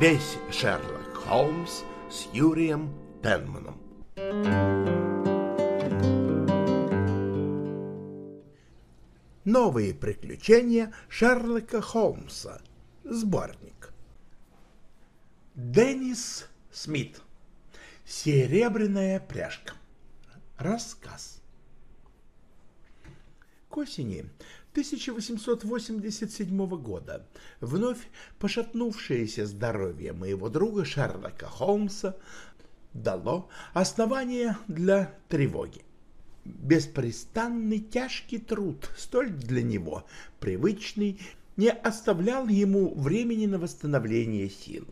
Весь Шерлок Холмс с Юрием Пенманом. Новые приключения Шерлока Холмса. Сборник. Деннис Смит. Серебряная пряжка. Рассказ. К осени 1887 года вновь пошатнувшееся здоровье моего друга Шерлока Холмса дало основание для тревоги. Беспрестанный тяжкий труд, столь для него привычный, не оставлял ему времени на восстановление сил,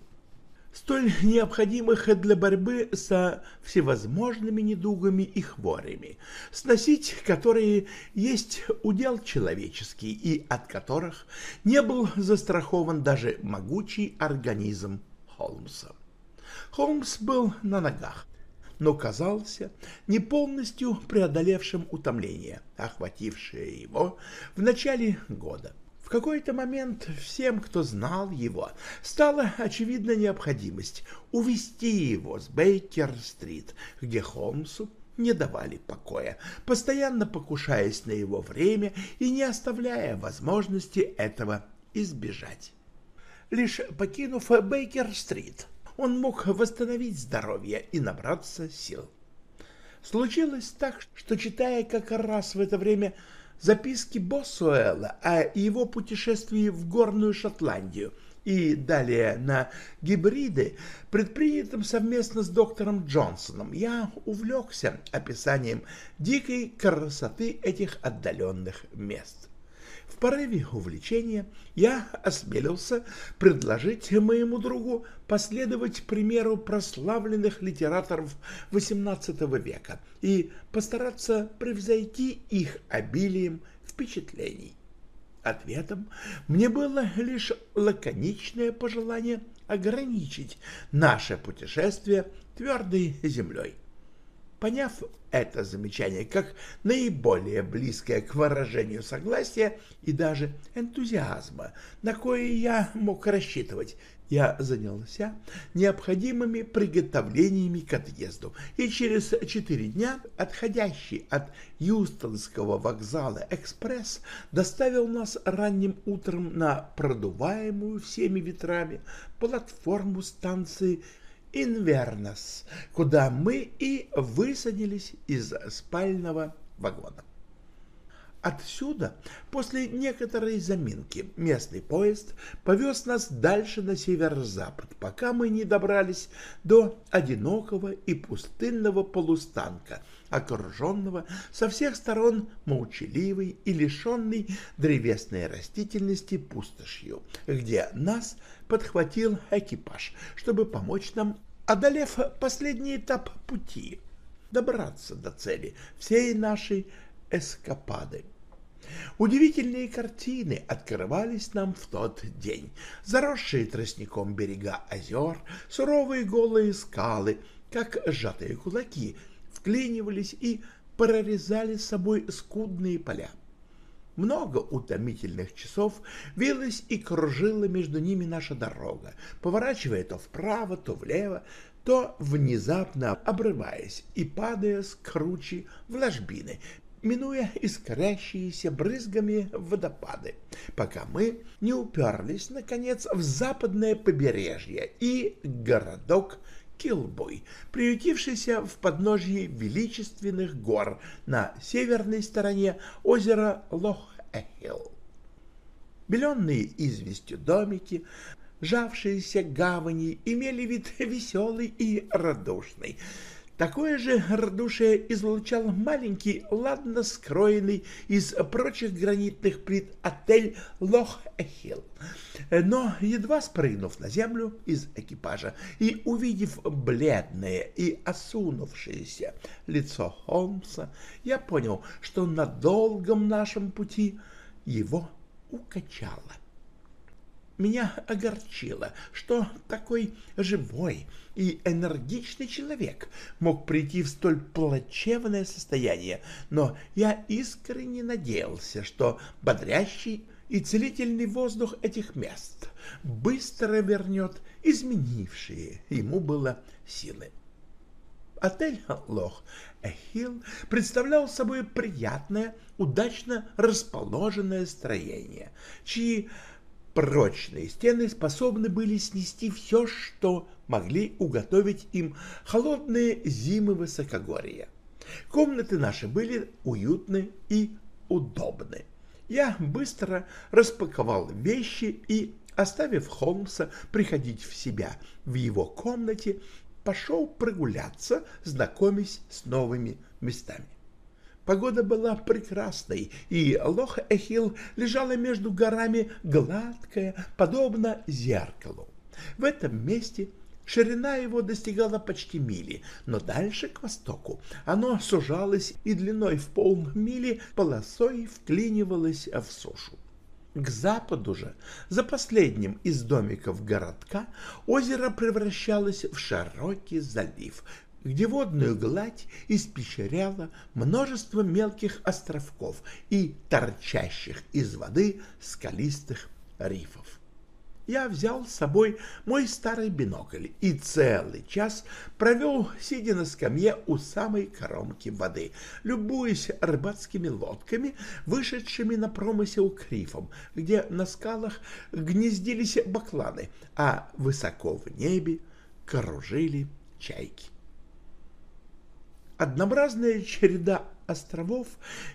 столь необходимых для борьбы со всевозможными недугами и хворями, сносить которые есть удел человеческий и от которых не был застрахован даже могучий организм Холмса. Холмс был на ногах, но казался не полностью преодолевшим утомление, охватившее его в начале года. В какой-то момент всем, кто знал его, стала очевидна необходимость увести его с Бейкер-стрит, где Холмсу не давали покоя, постоянно покушаясь на его время и не оставляя возможности этого избежать. Лишь покинув Бейкер-стрит, он мог восстановить здоровье и набраться сил. Случилось так, что, читая как раз в это время записки Босуэлла о его путешествии в горную Шотландию и далее на гибриды, предпринятым совместно с доктором Джонсоном, я увлекся описанием дикой красоты этих отдаленных мест. Порыве увлечения я осмелился предложить моему другу последовать примеру прославленных литераторов XVIII века и постараться превзойти их обилием впечатлений. Ответом мне было лишь лаконичное пожелание ограничить наше путешествие твердой землей. Поняв это замечание как наиболее близкое к выражению согласия и даже энтузиазма, на кое я мог рассчитывать, я занялся необходимыми приготовлениями к отъезду, и через четыре дня отходящий от Юстонского вокзала экспресс доставил нас ранним утром на продуваемую всеми ветрами платформу станции Инвернос, куда мы и высадились из спального вагона. Отсюда, после некоторой заминки, местный поезд повез нас дальше на северо-запад, пока мы не добрались до одинокого и пустынного полустанка, окруженного со всех сторон молчаливой и лишенной древесной растительности пустошью, где нас подхватил экипаж, чтобы помочь нам, одолев последний этап пути, добраться до цели всей нашей эскапады. Удивительные картины открывались нам в тот день. Заросшие тростником берега озер, суровые голые скалы, как сжатые кулаки, вклинивались и прорезали собой скудные поля. Много утомительных часов вилась и кружила между ними наша дорога, поворачивая то вправо, то влево, то внезапно обрываясь и падая с кручи в ложбины, минуя искрящиеся брызгами водопады, пока мы не уперлись, наконец, в западное побережье и городок Килбой, приютившийся в подножье величественных гор на северной стороне озера Лох-Эхилл. Беленные известью домики, жавшиеся гавани, имели вид веселый и радушный, Такое же радушие излучал маленький, ладно скроенный из прочих гранитных плит отель Лох-Эхилл. Но, едва спрыгнув на землю из экипажа и увидев бледное и осунувшееся лицо Холмса, я понял, что на долгом нашем пути его укачало меня огорчило, что такой живой и энергичный человек мог прийти в столь плачевное состояние, но я искренне надеялся, что бодрящий и целительный воздух этих мест быстро вернет изменившие ему было силы. Отель «Лох Эхилл» представлял собой приятное, удачно расположенное строение, чьи прочные стены способны были снести все, что могли уготовить им холодные зимы высокогорья. Комнаты наши были уютны и удобны. Я быстро распаковал вещи и, оставив Холмса приходить в себя в его комнате, пошел прогуляться, знакомясь с новыми местами. Погода была прекрасной, и Лох-Эхилл лежала между горами гладкая, подобно зеркалу. В этом месте ширина его достигала почти мили, но дальше, к востоку, оно сужалось и длиной в полмили полосой вклинивалось в сушу. К западу же, за последним из домиков городка, озеро превращалось в широкий залив, где водную гладь испещряло множество мелких островков и торчащих из воды скалистых рифов я взял с собой мой старый бинокль и целый час провел, сидя на скамье у самой кромки воды, любуясь рыбацкими лодками, вышедшими на промысел к рифам, где на скалах гнездились бакланы, а высоко в небе кружили чайки. Однообразная череда островов,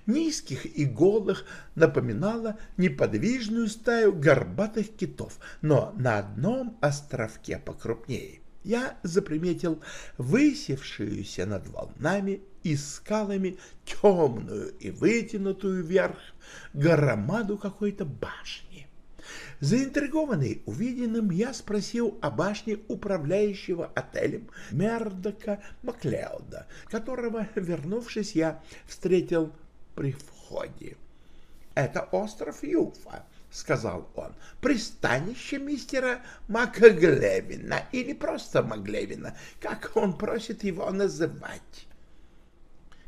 низких и голых, напоминала неподвижную стаю горбатых китов, но на одном островке покрупнее я заприметил высевшуюся над волнами и скалами темную и вытянутую вверх громаду какой-то башни. Заинтригованный увиденным, я спросил о башне управляющего отелем Мердока Маклеода, которого, вернувшись, я встретил при входе. «Это остров Юфа», — сказал он, — «пристанище мистера Макглевина или просто Маглевина, как он просит его называть».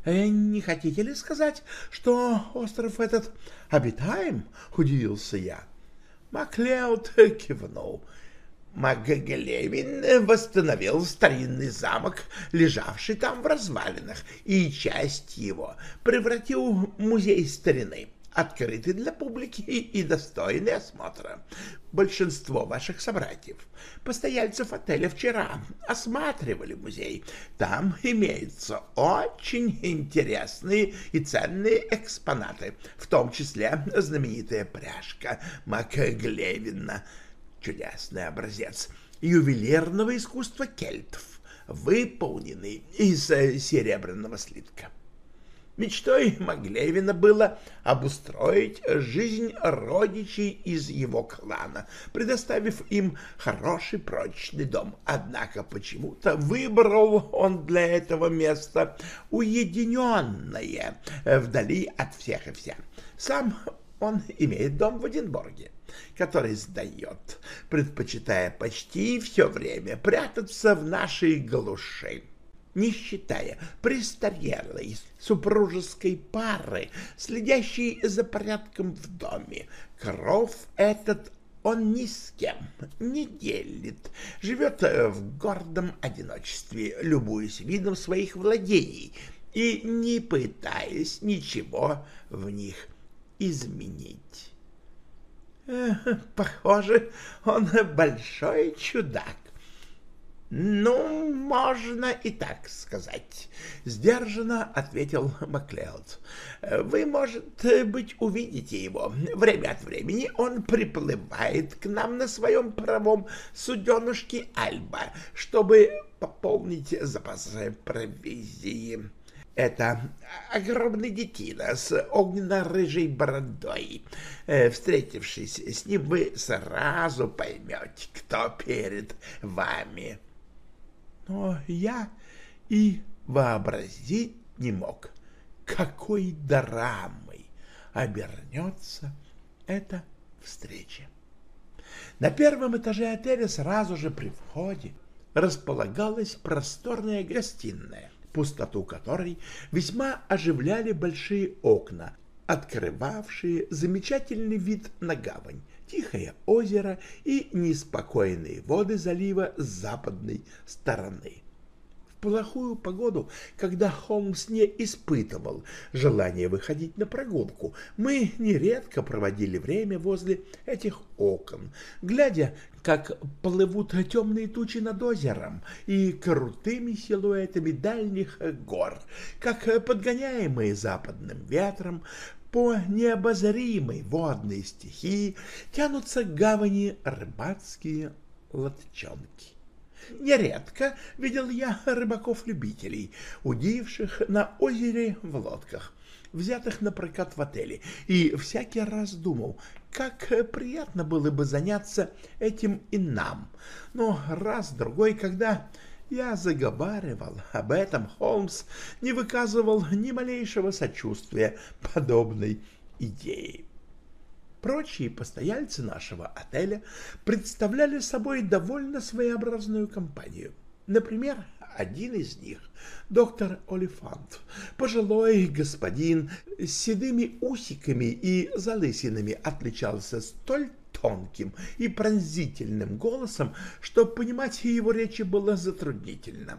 «Э, «Не хотите ли сказать, что остров этот обитаем?» — удивился я. Маклеод кивнул. Магаглевин восстановил старинный замок, лежавший там в развалинах, и часть его превратил в музей старины, открытый для публики и достойный осмотра. Большинство ваших собратьев, постояльцев отеля, вчера осматривали музей. Там имеются очень интересные и ценные экспонаты, в том числе знаменитая пряжка Макглевина, чудесный образец ювелирного искусства кельтов, выполненный из серебряного слитка. Мечтой Маглевина было обустроить жизнь родичей из его клана, предоставив им хороший прочный дом. Однако почему-то выбрал он для этого место уединенное, вдали от всех и вся. Сам он имеет дом в Эдинбурге, который сдает, предпочитая почти все время прятаться в нашей глуши не считая престарелой супружеской пары, следящей за порядком в доме. Кров этот он ни с кем не делит, живет в гордом одиночестве, любуясь видом своих владений и не пытаясь ничего в них изменить. Похоже, он большой чудак, «Ну, можно и так сказать», — сдержанно ответил Маклеод. «Вы, может быть, увидите его. Время от времени он приплывает к нам на своем правом суденушке Альба, чтобы пополнить запасы провизии». Это огромный детина с огненно-рыжей бородой. Э, встретившись с ним, вы сразу поймете, кто перед вами но я и вообразить не мог, какой драмой обернется эта встреча. На первом этаже отеля сразу же при входе располагалась просторная гостиная, пустоту которой весьма оживляли большие окна, открывавшие замечательный вид на гавань, тихое озеро и неспокойные воды залива с западной стороны. В плохую погоду, когда Холмс не испытывал желания выходить на прогулку, мы нередко проводили время возле этих окон, глядя, как плывут темные тучи над озером и крутыми силуэтами дальних гор, как подгоняемые западным ветром по необозримой водной стихии тянутся гавани рыбацкие лодчонки. Нередко видел я рыбаков-любителей, удивших на озере в лодках, взятых на прокат в отеле, и всякий раз думал, как приятно было бы заняться этим и нам. Но раз-другой, когда я заговаривал об этом, Холмс не выказывал ни малейшего сочувствия подобной идее. Прочие постояльцы нашего отеля представляли собой довольно своеобразную компанию. Например, один из них, доктор Олифант, пожилой господин с седыми усиками и залысинами, отличался столь тонким и пронзительным голосом, что понимать его речи было затруднительно.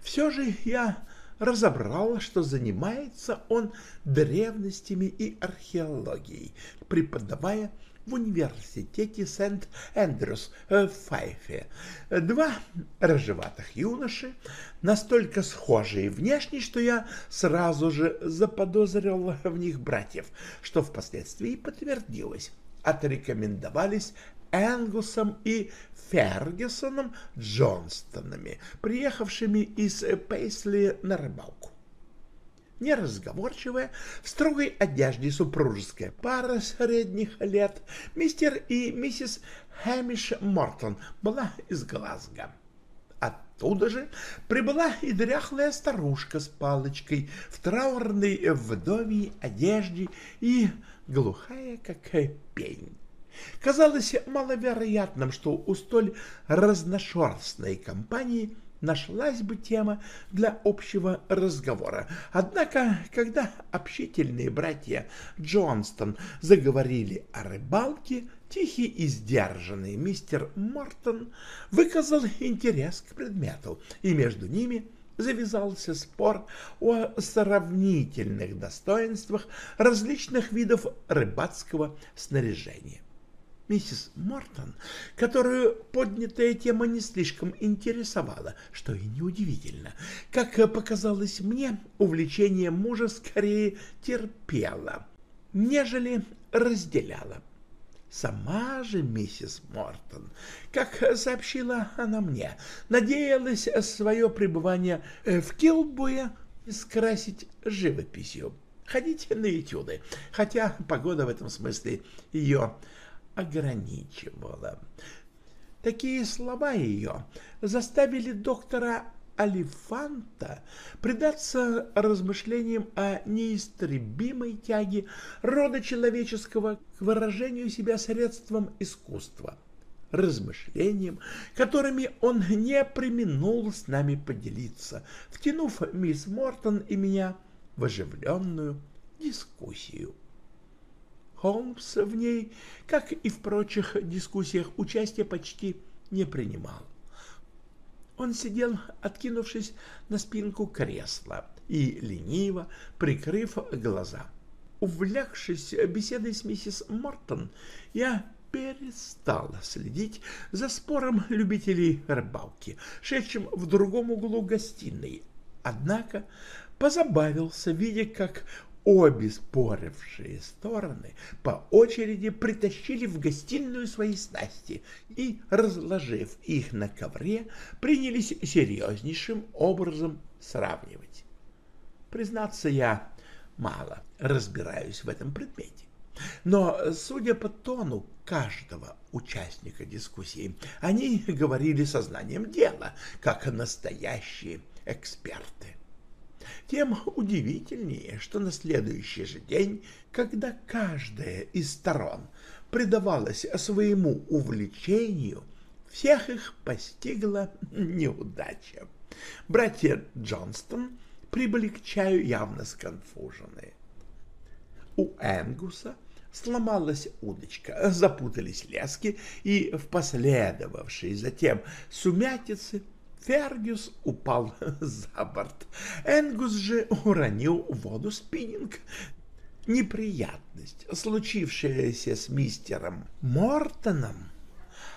Все же я разобрал, что занимается он древностями и археологией, преподавая в университете Сент-Эндрюс в Файфе. Два рыжеватых юноши, настолько схожие внешне, что я сразу же заподозрил в них братьев, что впоследствии подтвердилось отрекомендовались Энгусом и Фергюсоном Джонстонами, приехавшими из Пейсли на рыбалку. Неразговорчивая, в строгой одежде супружеская пара средних лет, мистер и миссис Хэмиш Мортон была из Глазго. Оттуда же прибыла и дряхлая старушка с палочкой в траурной вдовьей одежде и глухая, как пень. Казалось маловероятным, что у столь разношерстной компании нашлась бы тема для общего разговора. Однако, когда общительные братья Джонстон заговорили о рыбалке, тихий и сдержанный мистер Мортон выказал интерес к предмету, и между ними – завязался спор о сравнительных достоинствах различных видов рыбацкого снаряжения. Миссис Мортон, которую поднятая тема не слишком интересовала, что и неудивительно, как показалось мне, увлечение мужа скорее терпела, нежели разделяла. Сама же миссис Мортон, как сообщила она мне, надеялась свое пребывание в Килбуе скрасить живописью, ходить на этюды, хотя погода в этом смысле ее ограничивала. Такие слова ее заставили доктора Алифанта предаться размышлениям о неистребимой тяге рода человеческого к выражению себя средством искусства, размышлениям, которыми он не применул с нами поделиться, втянув мисс Мортон и меня в оживленную дискуссию. Холмс в ней, как и в прочих дискуссиях, участия почти не принимал. Он сидел, откинувшись на спинку кресла и лениво прикрыв глаза. Увлекшись беседой с миссис Мортон, я перестал следить за спором любителей рыбалки, шедшим в другом углу гостиной. Однако позабавился, видя, как Обе спорившие стороны по очереди притащили в гостиную свои снасти и, разложив их на ковре, принялись серьезнейшим образом сравнивать. Признаться, я мало разбираюсь в этом предмете. Но, судя по тону каждого участника дискуссии, они говорили сознанием дела, как настоящие эксперты тем удивительнее, что на следующий же день, когда каждая из сторон предавалась своему увлечению, всех их постигла неудача. Братья Джонстон прибыли к чаю явно сконфуженные. у Энгуса сломалась удочка, запутались лески, и в последовавшей затем сумятице Фергюс упал за борт. Энгус же уронил в воду спиннинг. Неприятность, случившаяся с мистером Мортоном,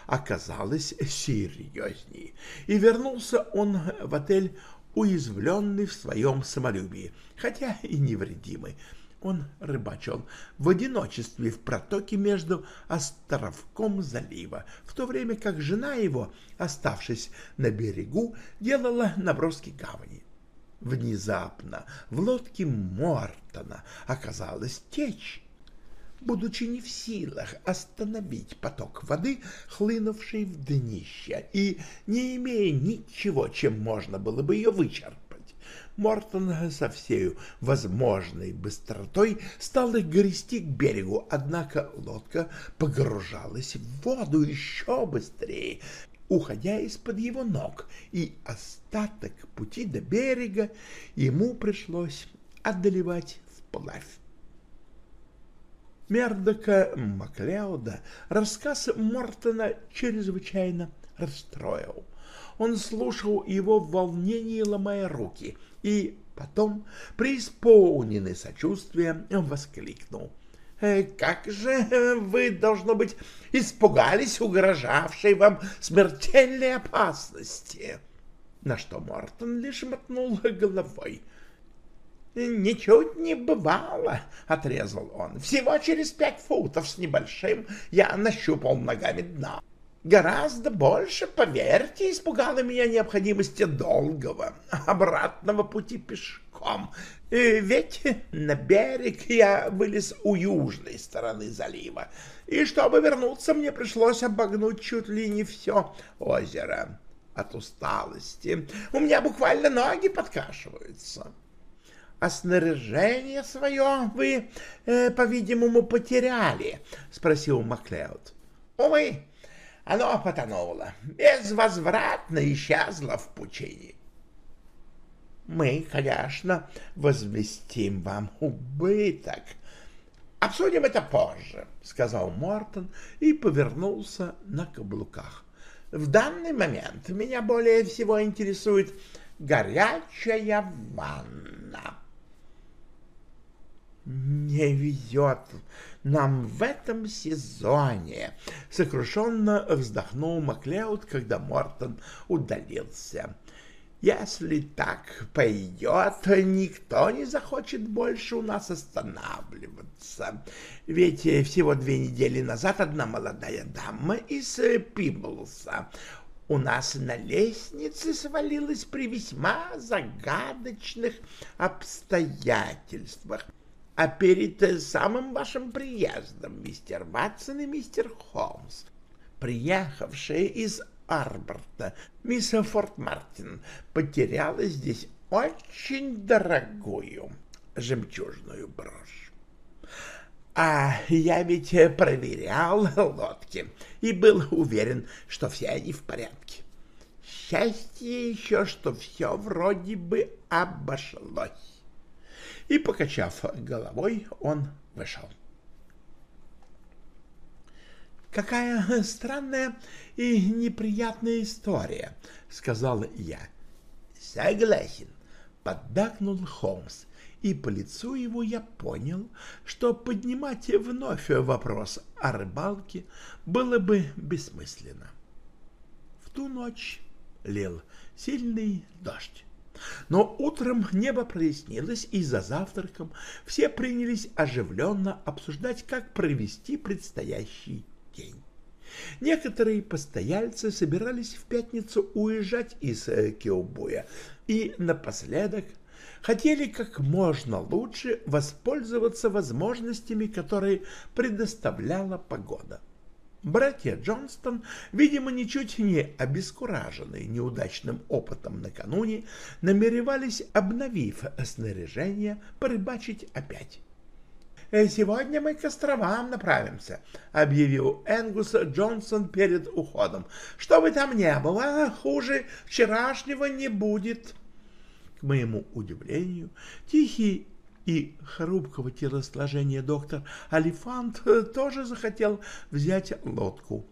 оказалась серьезней, и вернулся он в отель уязвленный в своем самолюбии, хотя и невредимый. Он рыбачил в одиночестве в протоке между островком залива, в то время как жена его, оставшись на берегу, делала наброски гавани. Внезапно в лодке Мортона оказалась течь, будучи не в силах остановить поток воды, хлынувший в днище, и не имея ничего, чем можно было бы ее вычерпать. Мортон со всею возможной быстротой стал грести к берегу, однако лодка погружалась в воду еще быстрее, уходя из-под его ног, и остаток пути до берега ему пришлось одолевать вплавь. Мердока Маклеода рассказ Мортона чрезвычайно расстроил. Он слушал его в волнении, ломая руки, и потом, преисполненный сочувствием, воскликнул. «Э, «Как же вы, должно быть, испугались угрожавшей вам смертельной опасности!» На что Мортон лишь мотнул головой. «Ничуть не бывало», — отрезал он. «Всего через пять футов с небольшим я нащупал ногами дна. Гораздо больше, поверьте, испугала меня необходимости долгого обратного пути пешком. Ведь на берег я вылез у южной стороны залива, и чтобы вернуться, мне пришлось обогнуть чуть ли не все озеро от усталости. У меня буквально ноги подкашиваются. А снаряжение свое вы, э, по-видимому, потеряли? — спросил Маклеод. — Увы, оно потонуло, безвозвратно исчезло в пучине. Мы, конечно, возместим вам убыток. Обсудим это позже, — сказал Мортон и повернулся на каблуках. В данный момент меня более всего интересует горячая ванна. «Не везет нам в этом сезоне», — сокрушенно вздохнул Маклеуд, когда Мортон удалился. «Если так пойдет, никто не захочет больше у нас останавливаться. Ведь всего две недели назад одна молодая дама из Пиблса у нас на лестнице свалилась при весьма загадочных обстоятельствах а перед самым вашим приездом мистер Ватсон и мистер Холмс, приехавшие из Арборта, мисс Форт Мартин потеряла здесь очень дорогую жемчужную брошь. А я ведь проверял лодки и был уверен, что все они в порядке. Счастье еще, что все вроде бы обошлось и, покачав головой, он вышел. «Какая странная и неприятная история», — сказал я. «Согласен», — поддакнул Холмс, и по лицу его я понял, что поднимать вновь вопрос о рыбалке было бы бессмысленно. В ту ночь лил сильный дождь. Но утром небо прояснилось, и за завтраком все принялись оживленно обсуждать, как провести предстоящий день. Некоторые постояльцы собирались в пятницу уезжать из э, Кеубуя и напоследок хотели как можно лучше воспользоваться возможностями, которые предоставляла погода. Братья Джонстон, видимо, ничуть не обескураженные неудачным опытом накануне, намеревались, обновив снаряжение, порыбачить опять. «Э, «Сегодня мы к островам направимся», — объявил Энгус Джонсон перед уходом. «Что бы там ни было, хуже вчерашнего не будет». К моему удивлению, тихий и хрупкого телосложения доктор Алифант тоже захотел взять лодку.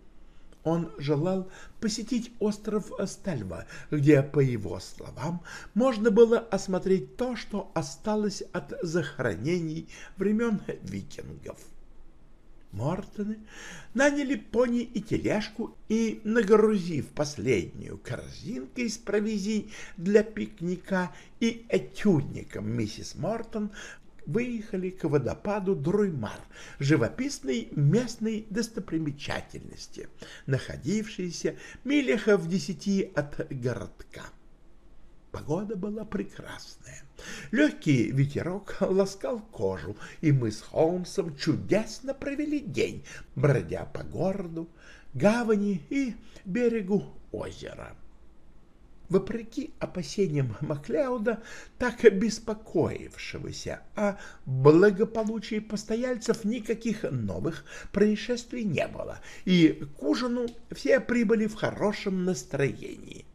Он желал посетить остров Стальва, где, по его словам, можно было осмотреть то, что осталось от захоронений времен викингов. Мортоны наняли пони и тележку и, нагрузив последнюю корзинкой с провизией для пикника и этюдником миссис Мортон, выехали к водопаду Друймар, живописной местной достопримечательности, находившейся милях в десяти от городка. Погода была прекрасная. Легкий ветерок ласкал кожу, и мы с Холмсом чудесно провели день, бродя по городу, гавани и берегу озера. Вопреки опасениям Маклеуда, так беспокоившегося о благополучии постояльцев, никаких новых происшествий не было, и к ужину все прибыли в хорошем настроении.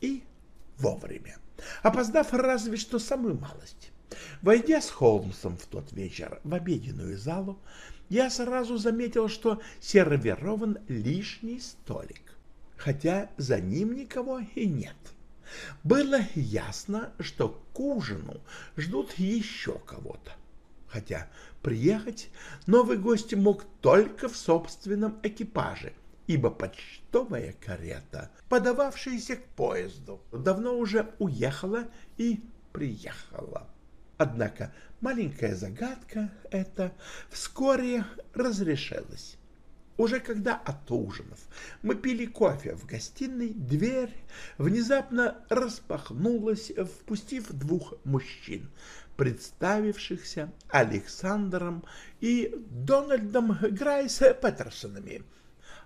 И вовремя, опоздав разве что самую малость. Войдя с Холмсом в тот вечер в обеденную залу, я сразу заметил, что сервирован лишний столик, хотя за ним никого и нет. Было ясно, что к ужину ждут еще кого-то, хотя приехать новый гость мог только в собственном экипаже, ибо почтовая карета, подававшаяся к поезду, давно уже уехала и приехала. Однако маленькая загадка эта вскоре разрешилась. Уже когда от ужинов мы пили кофе в гостиной, дверь внезапно распахнулась, впустив двух мужчин, представившихся Александром и Дональдом Грайс Петерсонами —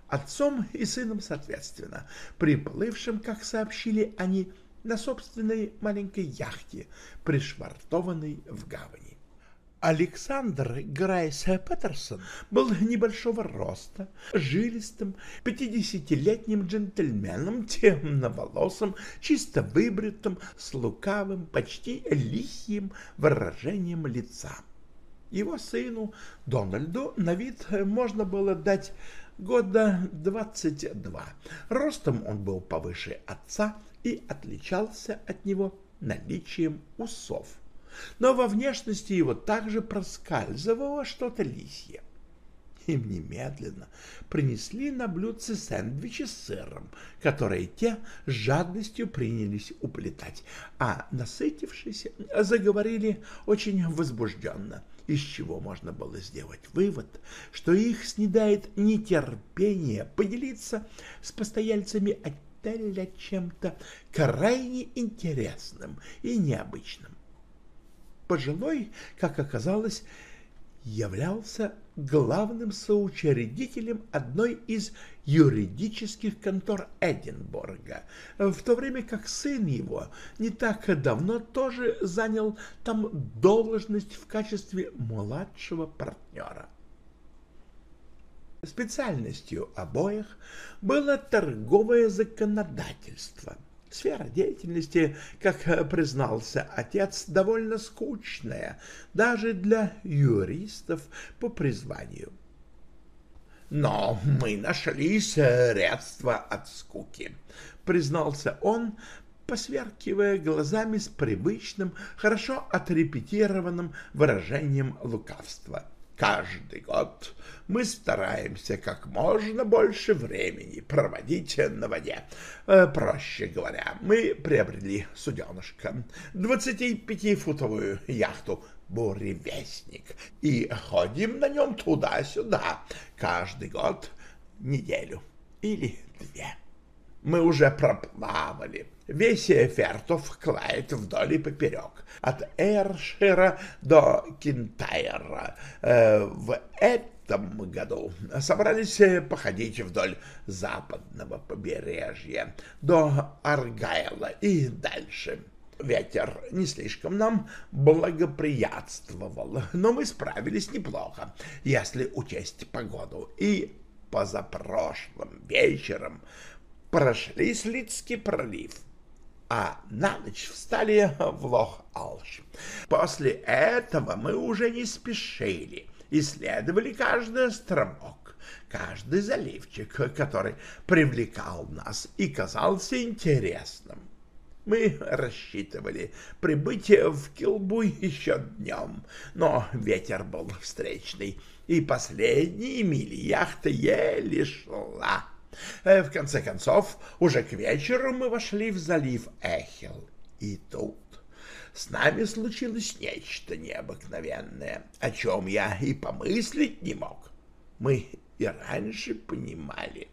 отцом и сыном соответственно, приплывшим, как сообщили они, на собственной маленькой яхте, пришвартованной в гавани. Александр Грайс Петерсон был небольшого роста, жилистым, пятидесятилетним джентльменом, темноволосым, чисто выбритым, с лукавым, почти лихим выражением лица. Его сыну Дональду на вид можно было дать года 22. Ростом он был повыше отца и отличался от него наличием усов. Но во внешности его также проскальзывало что-то лисье. Им немедленно принесли на блюдце сэндвичи с сыром, которые те с жадностью принялись уплетать, а, насытившись, заговорили очень возбужденно — из чего можно было сделать вывод, что их снедает нетерпение поделиться с постояльцами отеля чем-то крайне интересным и необычным. Пожилой, как оказалось, являлся главным соучредителем одной из юридических контор Эдинбурга, в то время как сын его не так давно тоже занял там должность в качестве младшего партнера. Специальностью обоих было торговое законодательство, Сфера деятельности, как признался отец, довольно скучная, даже для юристов по призванию. «Но мы нашли средства от скуки», — признался он, посверкивая глазами с привычным, хорошо отрепетированным выражением лукавства. Каждый год мы стараемся как можно больше времени проводить на воде. Э, проще говоря, мы приобрели суденышко, 25-футовую яхту «Буревестник» и ходим на нем туда-сюда каждый год неделю или две. Мы уже проплавали весь Ферт-оф-Клайд вдоль и поперек, от Эршира до Кинтайра. Э, в этом году собрались походить вдоль западного побережья до Аргайла и дальше. Ветер не слишком нам благоприятствовал, но мы справились неплохо, если учесть погоду. И позапрошлым вечером прошли Слицкий пролив. а на ночь встали в Лох-Алш. После этого мы уже не спешили, исследовали каждый островок, каждый заливчик, который привлекал нас и казался интересным. Мы рассчитывали прибыть в Килбу еще днем, но ветер был встречный, и последние мили яхта еле шла. Э, в конце концов, уже к вечеру мы вошли в залив Эхел. И тут с нами случилось нечто необыкновенное, о чем я и помыслить не мог. Мы и раньше понимали,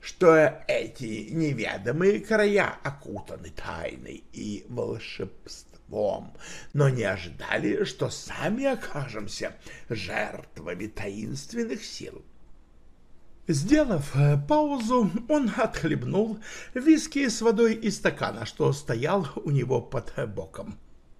что эти неведомые края окутаны тайной и волшебством, но не ожидали, что сами окажемся жертвами таинственных сил. Сделав э, паузу, он отхлебнул виски с водой из стакана, что стоял у него под боком,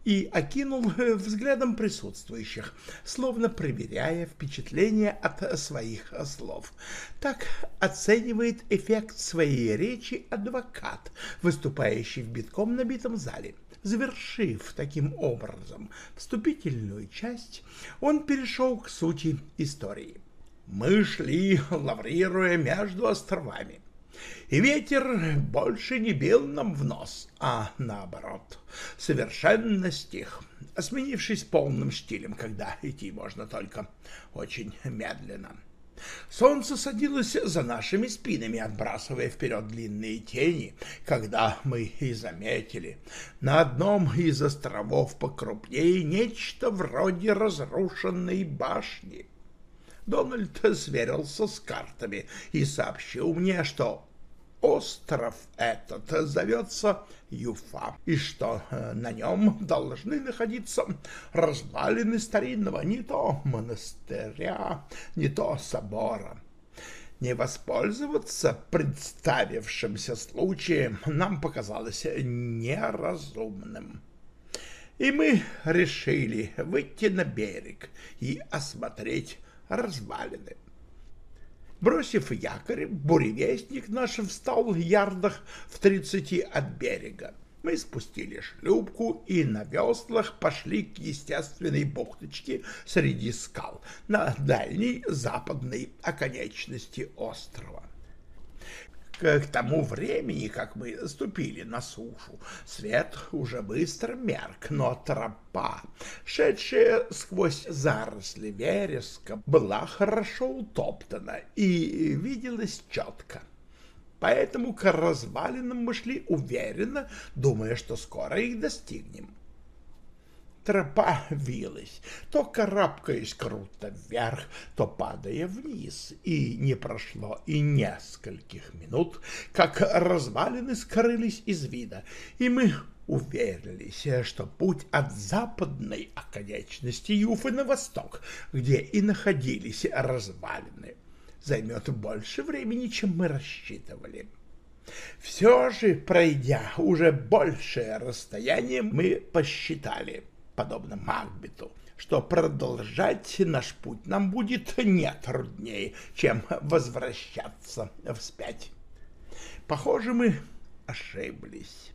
и окинул взглядом присутствующих, словно проверяя впечатление от своих слов. Так оценивает эффект своей речи адвокат, выступающий в битком набитом зале. Завершив таким образом вступительную часть, он перешел к сути истории. Мы шли, лаврируя между островами. И ветер больше не бил нам в нос, а наоборот, совершенно стих, сменившись полным штилем, когда идти можно только очень медленно. Солнце садилось за нашими спинами, отбрасывая вперед длинные тени, когда мы и заметили на одном из островов покрупнее нечто вроде разрушенной башни. Дональд сверился с картами и сообщил мне, что остров этот зовется Юфа, и что э, на нем должны находиться развалины старинного не то монастыря, не то собора. Не воспользоваться представившимся случаем нам показалось неразумным. И мы решили выйти на берег и осмотреть развалины. Бросив якорь, буревестник наш встал в ярдах в тридцати от берега. Мы спустили шлюпку и на веслах пошли к естественной бухточке среди скал на дальней западной оконечности острова. К тому времени, как мы ступили на сушу, свет уже быстро мерк, но тропа, шедшая сквозь заросли вереска, была хорошо утоптана и виделась четко. Поэтому к развалинам мы шли уверенно, думая, что скоро их достигнем. Тропа вилась, то карабкаясь круто вверх, то падая вниз, и не прошло и нескольких минут, как развалины скрылись из вида, и мы уверились, что путь от западной оконечности Юфы на восток, где и находились развалины, займет больше времени, чем мы рассчитывали. Все же, пройдя уже большее расстояние, мы посчитали — подобно Макбету, что продолжать наш путь нам будет не труднее, чем возвращаться вспять. Похоже, мы ошиблись.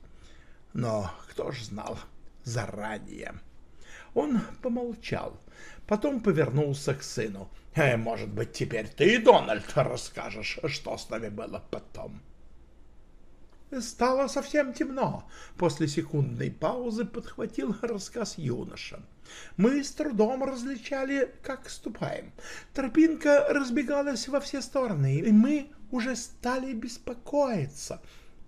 Но кто ж знал заранее? Он помолчал, потом повернулся к сыну. «Э, «Может быть, теперь ты, Дональд, расскажешь, что с нами было потом?» Стало совсем темно. После секундной паузы подхватил рассказ юноша. Мы с трудом различали, как ступаем. Тропинка разбегалась во все стороны, и мы уже стали беспокоиться,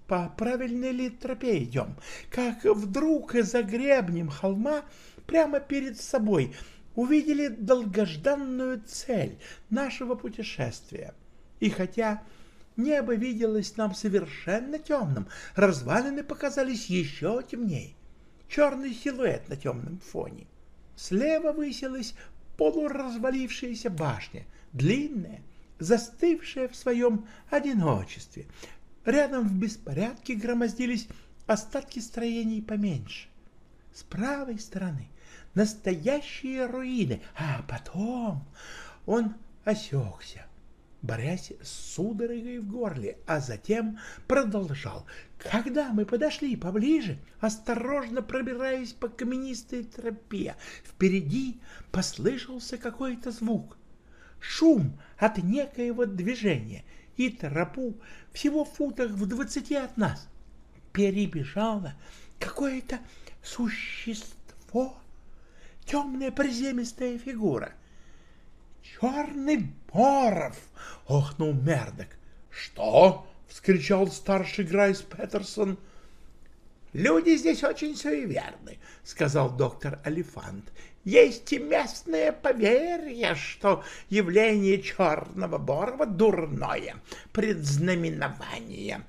по правильной ли тропе идем, как вдруг за гребнем холма прямо перед собой увидели долгожданную цель нашего путешествия. И хотя Небо виделось нам совершенно темным, развалины показались еще темнее. Черный силуэт на темном фоне. Слева высилась полуразвалившаяся башня, длинная, застывшая в своем одиночестве. Рядом в беспорядке громоздились остатки строений поменьше. С правой стороны настоящие руины, а потом он осекся борясь с судорогой в горле, а затем продолжал. Когда мы подошли поближе, осторожно пробираясь по каменистой тропе, впереди послышался какой-то звук. Шум от некоего движения, и тропу всего футах в двадцати от нас перебежало какое-то существо, темная приземистая фигура. «Черный Боров!» — охнул Мердок. «Что?» — вскричал старший Грайс Петерсон. «Люди здесь очень суеверны», — сказал доктор Алифант. «Есть и местное поверье, что явление черного Борова — дурное предзнаменование».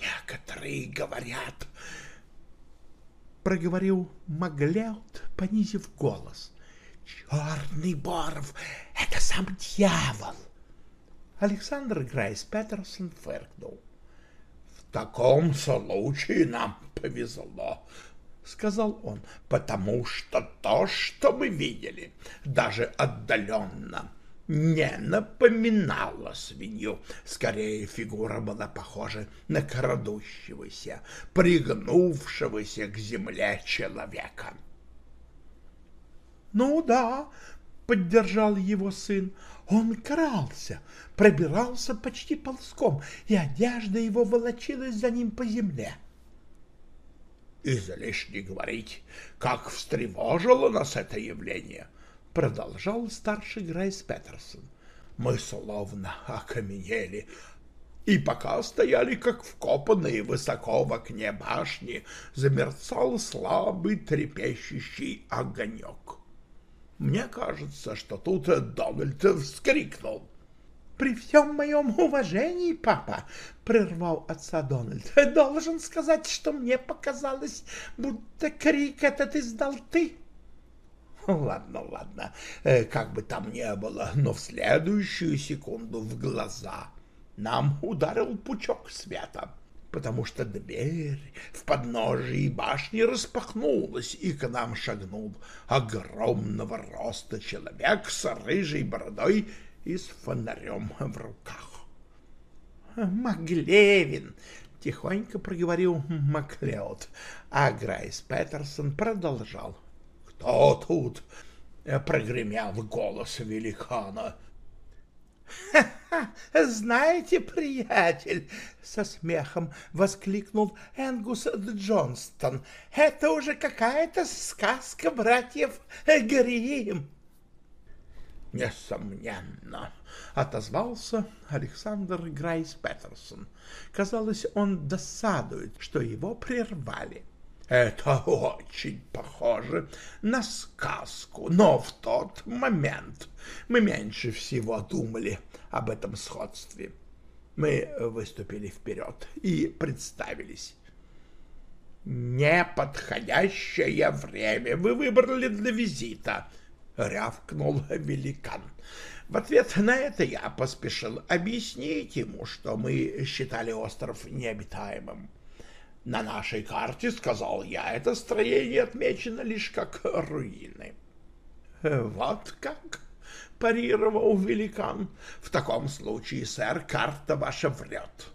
«Некоторые говорят...» — проговорил Маглеут, понизив голос. «Черный Боров — это сам дьявол!» Александр Грайс Петерсон фыркнул. «В таком случае нам повезло», — сказал он, — «потому что то, что мы видели, даже отдаленно не напоминало свинью. Скорее, фигура была похожа на крадущегося, пригнувшегося к земле человека». «Ну да», — поддержал его сын, — «он крался, пробирался почти ползком, и одежда его волочилась за ним по земле». «Излишне говорить, как встревожило нас это явление», — продолжал старший Грейс Петерсон. «Мы словно окаменели, и пока стояли, как вкопанные высоко в окне башни, замерцал слабый трепещущий огонек. Мне кажется, что тут Дональд вскрикнул. — При всем моем уважении, папа, — прервал отца Дональд, — должен сказать, что мне показалось, будто крик этот издал ты. — Ладно, ладно, э, как бы там ни было, но в следующую секунду в глаза нам ударил пучок света. — потому что дверь в подножии башни распахнулась, и к нам шагнул огромного роста человек с рыжей бородой и с фонарем в руках. «Маглевин!» — тихонько проговорил Маклеод, а Грайс Петерсон продолжал. «Кто тут?» — прогремел голос великана. «Ха-ха! Знаете, приятель!» — со смехом воскликнул Энгус Джонстон. «Это уже какая-то сказка братьев Грим!» «Несомненно!» — отозвался Александр Грайс Петерсон. Казалось, он досадует, что его прервали. — это очень похоже на сказку, но в тот момент мы меньше всего думали об этом сходстве. Мы выступили вперед и представились. «Неподходящее время вы выбрали для визита», — рявкнул великан. В ответ на это я поспешил объяснить ему, что мы считали остров необитаемым. На нашей карте, сказал я, это строение отмечено лишь как руины. Вот как, парировал великан. В таком случае, сэр, карта ваша врет.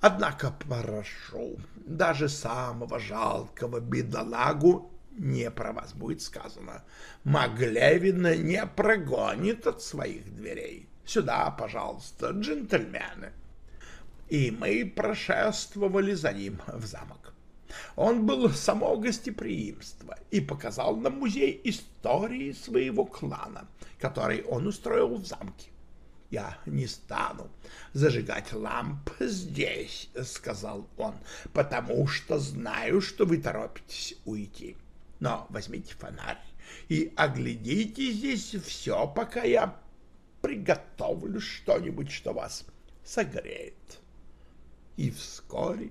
Однако прошу, даже самого жалкого бедолагу не про вас будет сказано. Маглевина не прогонит от своих дверей. Сюда, пожалуйста, джентльмены и мы прошествовали за ним в замок. Он был само гостеприимство и показал нам музей истории своего клана, который он устроил в замке. «Я не стану зажигать ламп здесь», — сказал он, — «потому что знаю, что вы торопитесь уйти. Но возьмите фонарь и оглядите здесь все, пока я приготовлю что-нибудь, что вас согреет» и вскоре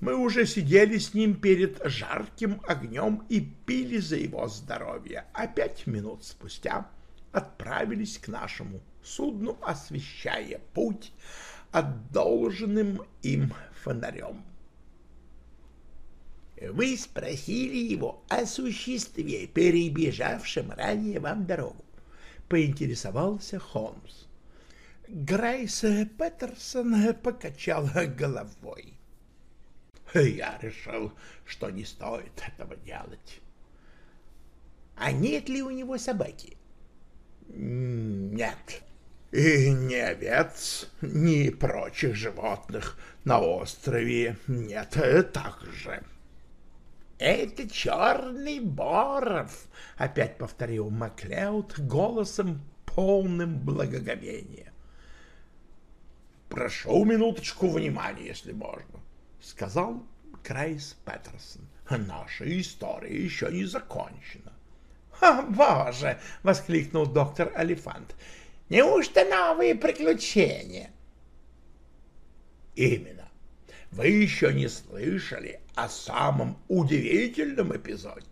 мы уже сидели с ним перед жарким огнем и пили за его здоровье, а пять минут спустя отправились к нашему судну, освещая путь одолженным им фонарем. Вы спросили его о существе, перебежавшем ранее вам дорогу, — поинтересовался Холмс. Грейс Петерсон покачала головой. Я решил, что не стоит этого делать. А нет ли у него собаки? Нет. И ни овец, ни прочих животных на острове нет также. «Это черный боров!» — опять повторил Маклеуд голосом полным благоговения. «Прошу минуточку внимания, если можно», — сказал Крайс Петерсон. «Наша история еще не закончена». «О, боже!» — воскликнул доктор Алифант. «Неужто новые приключения?» «Именно. Вы еще не слышали о самом удивительном эпизоде.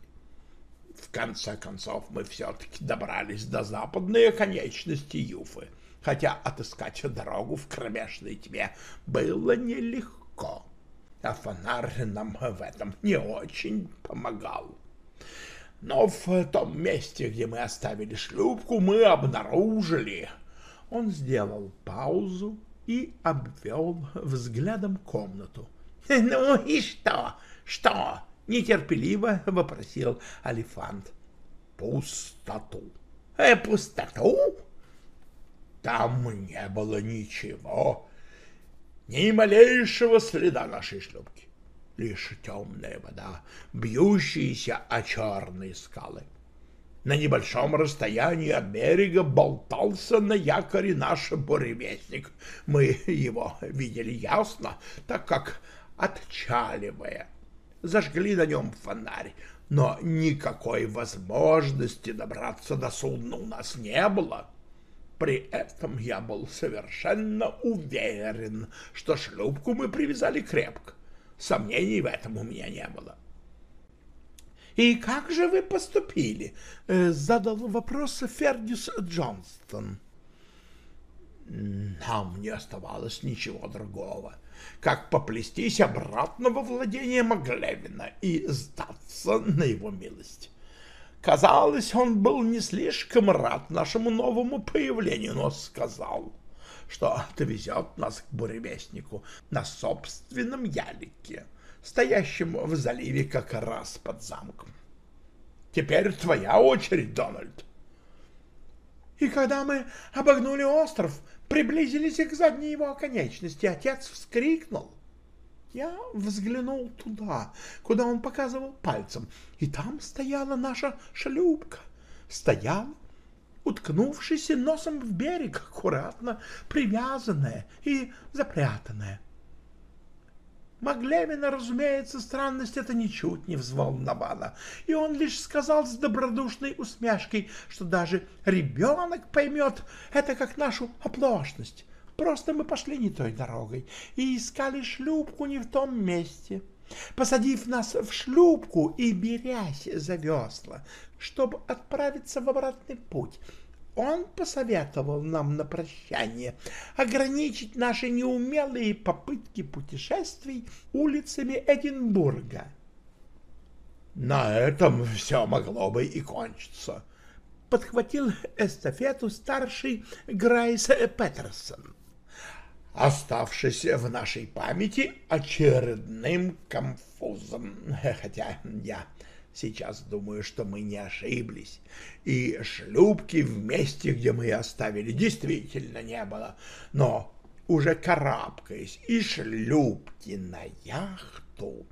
В конце концов, мы все-таки добрались до западной оконечности Юфы, хотя отыскать дорогу в кромешной тьме было нелегко, а фонарь нам в этом не очень помогал. Но в том месте, где мы оставили шлюпку, мы обнаружили... Он сделал паузу и обвел взглядом комнату. — Ну и что? Что? — нетерпеливо вопросил Алифант. — Пустоту. — Э, пустоту? Там не было ничего, ни малейшего следа нашей шлюпки лишь темная вода, бьющиеся о черные скалы. На небольшом расстоянии от берега болтался на якоре наш буревестник. Мы его видели ясно, так как, отчаливая, зажгли на нем фонарь, но никакой возможности добраться до судна у нас не было. При этом я был совершенно уверен, что шлюпку мы привязали крепко. Сомнений в этом у меня не было. «И как же вы поступили?» э, — задал вопрос Фердис Джонстон. «Нам не оставалось ничего другого, как поплестись обратно во владение Маглевина и сдаться на его милость. Казалось, он был не слишком рад нашему новому появлению, но сказал, что отвезет нас к буревестнику на собственном ялике, стоящем в заливе как раз под замком. Теперь твоя очередь, Дональд. И когда мы обогнули остров, приблизились к задней его оконечности, отец вскрикнул. Я взглянул туда, куда он показывал пальцем, и там стояла наша шлюпка. Стояла уткнувшись носом в берег, аккуратно привязанная и запрятанная. Маглевина, разумеется, странность это ничуть не взволновала, и он лишь сказал с добродушной усмешкой, что даже ребенок поймет это как нашу оплошность. Просто мы пошли не той дорогой и искали шлюпку не в том месте. Посадив нас в шлюпку и берясь за весла, чтобы отправиться в обратный путь, он посоветовал нам на прощание ограничить наши неумелые попытки путешествий улицами Эдинбурга. На этом все могло бы и кончиться, подхватил эстафету старший Грайс Петерсон оставшись в нашей памяти очередным конфузом. Хотя я сейчас думаю, что мы не ошиблись, и шлюпки в месте, где мы оставили, действительно не было. Но уже карабкаясь и шлюпки на яхту,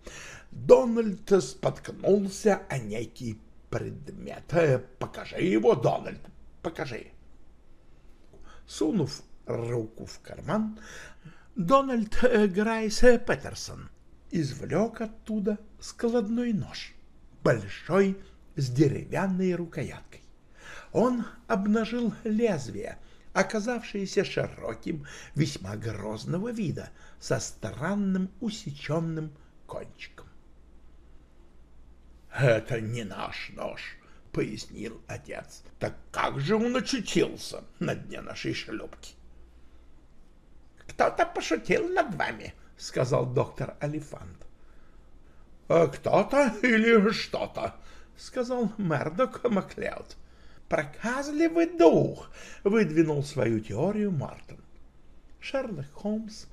Дональд споткнулся о некий предмет. «Покажи его, Дональд, покажи!» Сунув руку в карман, Дональд э, Грайс э, Петерсон извлек оттуда складной нож, большой с деревянной рукояткой. Он обнажил лезвие, оказавшееся широким, весьма грозного вида, со странным усеченным кончиком. «Это не наш нож», — пояснил отец. «Так как же он очутился на дне нашей шлюпки?» Кто-то пошутил над вами, — сказал доктор Алифант. — Кто-то или что-то, — сказал Мердок Маклеод. — Проказливый дух, — выдвинул свою теорию Мартин. Шерлок Холмс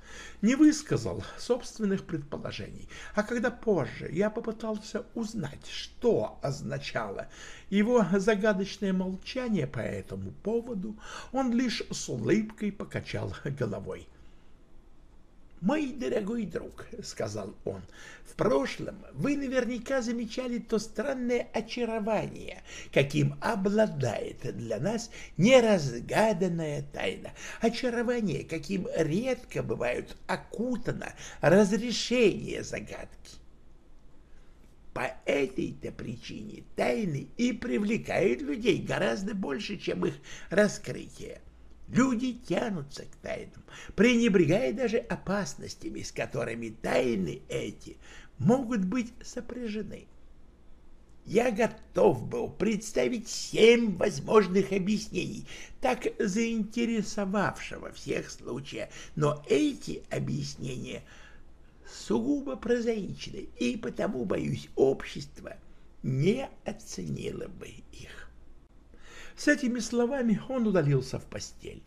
не высказал собственных предположений, а когда позже я попытался узнать, что означало его загадочное молчание по этому поводу, он лишь с улыбкой покачал головой. «Мой дорогой друг», — сказал он, — «в прошлом вы наверняка замечали то странное очарование, каким обладает для нас неразгаданная тайна, очарование, каким редко бывают окутано разрешение загадки. По этой-то причине тайны и привлекают людей гораздо больше, чем их раскрытие. Люди тянутся к тайнам, пренебрегая даже опасностями, с которыми тайны эти могут быть сопряжены. Я готов был представить семь возможных объяснений, так заинтересовавшего всех случая, но эти объяснения сугубо прозаичны, и потому, боюсь, общество не оценило бы их. С этими словами он удалился в постель.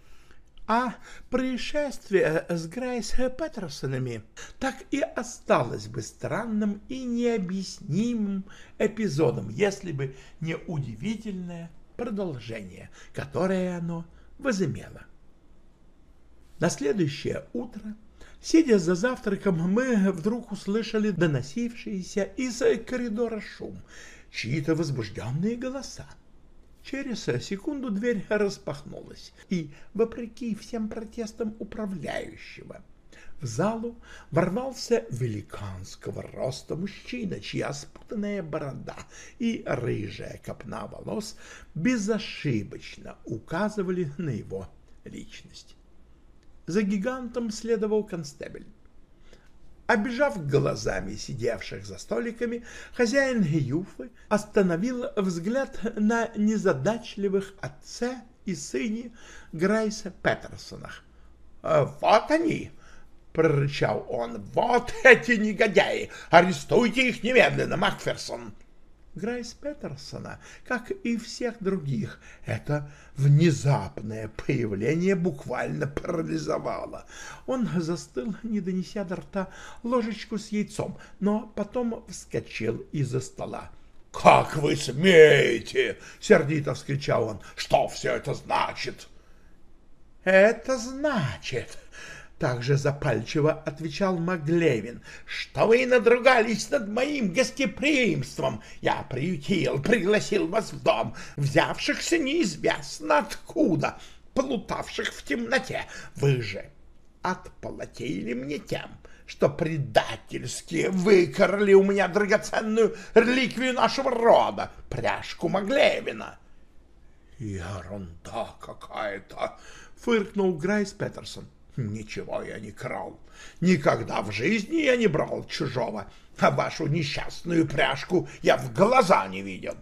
А происшествие с Грейс Петерсонами так и осталось бы странным и необъяснимым эпизодом, если бы не удивительное продолжение, которое оно возымело. На следующее утро, сидя за завтраком, мы вдруг услышали доносившийся из коридора шум, чьи-то возбужденные голоса. Через секунду дверь распахнулась, и, вопреки всем протестам управляющего, в залу ворвался великанского роста мужчина, чья спутанная борода и рыжая копна волос безошибочно указывали на его личность. За гигантом следовал констебль. Обижав глазами сидевших за столиками, хозяин Юфы остановил взгляд на незадачливых отце и сыне Грайса Петерсонах. «Вот они!» — прорычал он. «Вот эти негодяи! Арестуйте их немедленно, Макферсон!» Грайс Петерсона, как и всех других, это внезапное появление буквально парализовало. Он застыл, не донеся до рта ложечку с яйцом, но потом вскочил из-за стола. «Как вы смеете!» — сердито вскричал он. «Что все это значит?» «Это значит...» также запальчиво отвечал Маглевин, что вы надругались над моим гостеприимством. Я приютил, пригласил вас в дом, взявшихся неизвестно откуда, плутавших в темноте. Вы же отплатили мне тем, что предательски выкрали у меня драгоценную реликвию нашего рода, пряжку Маглевина. «Ерунда какая-то!» — фыркнул Грайс Петерсон. Ничего я не крал. Никогда в жизни я не брал чужого, а вашу несчастную пряжку я в глаза не видел.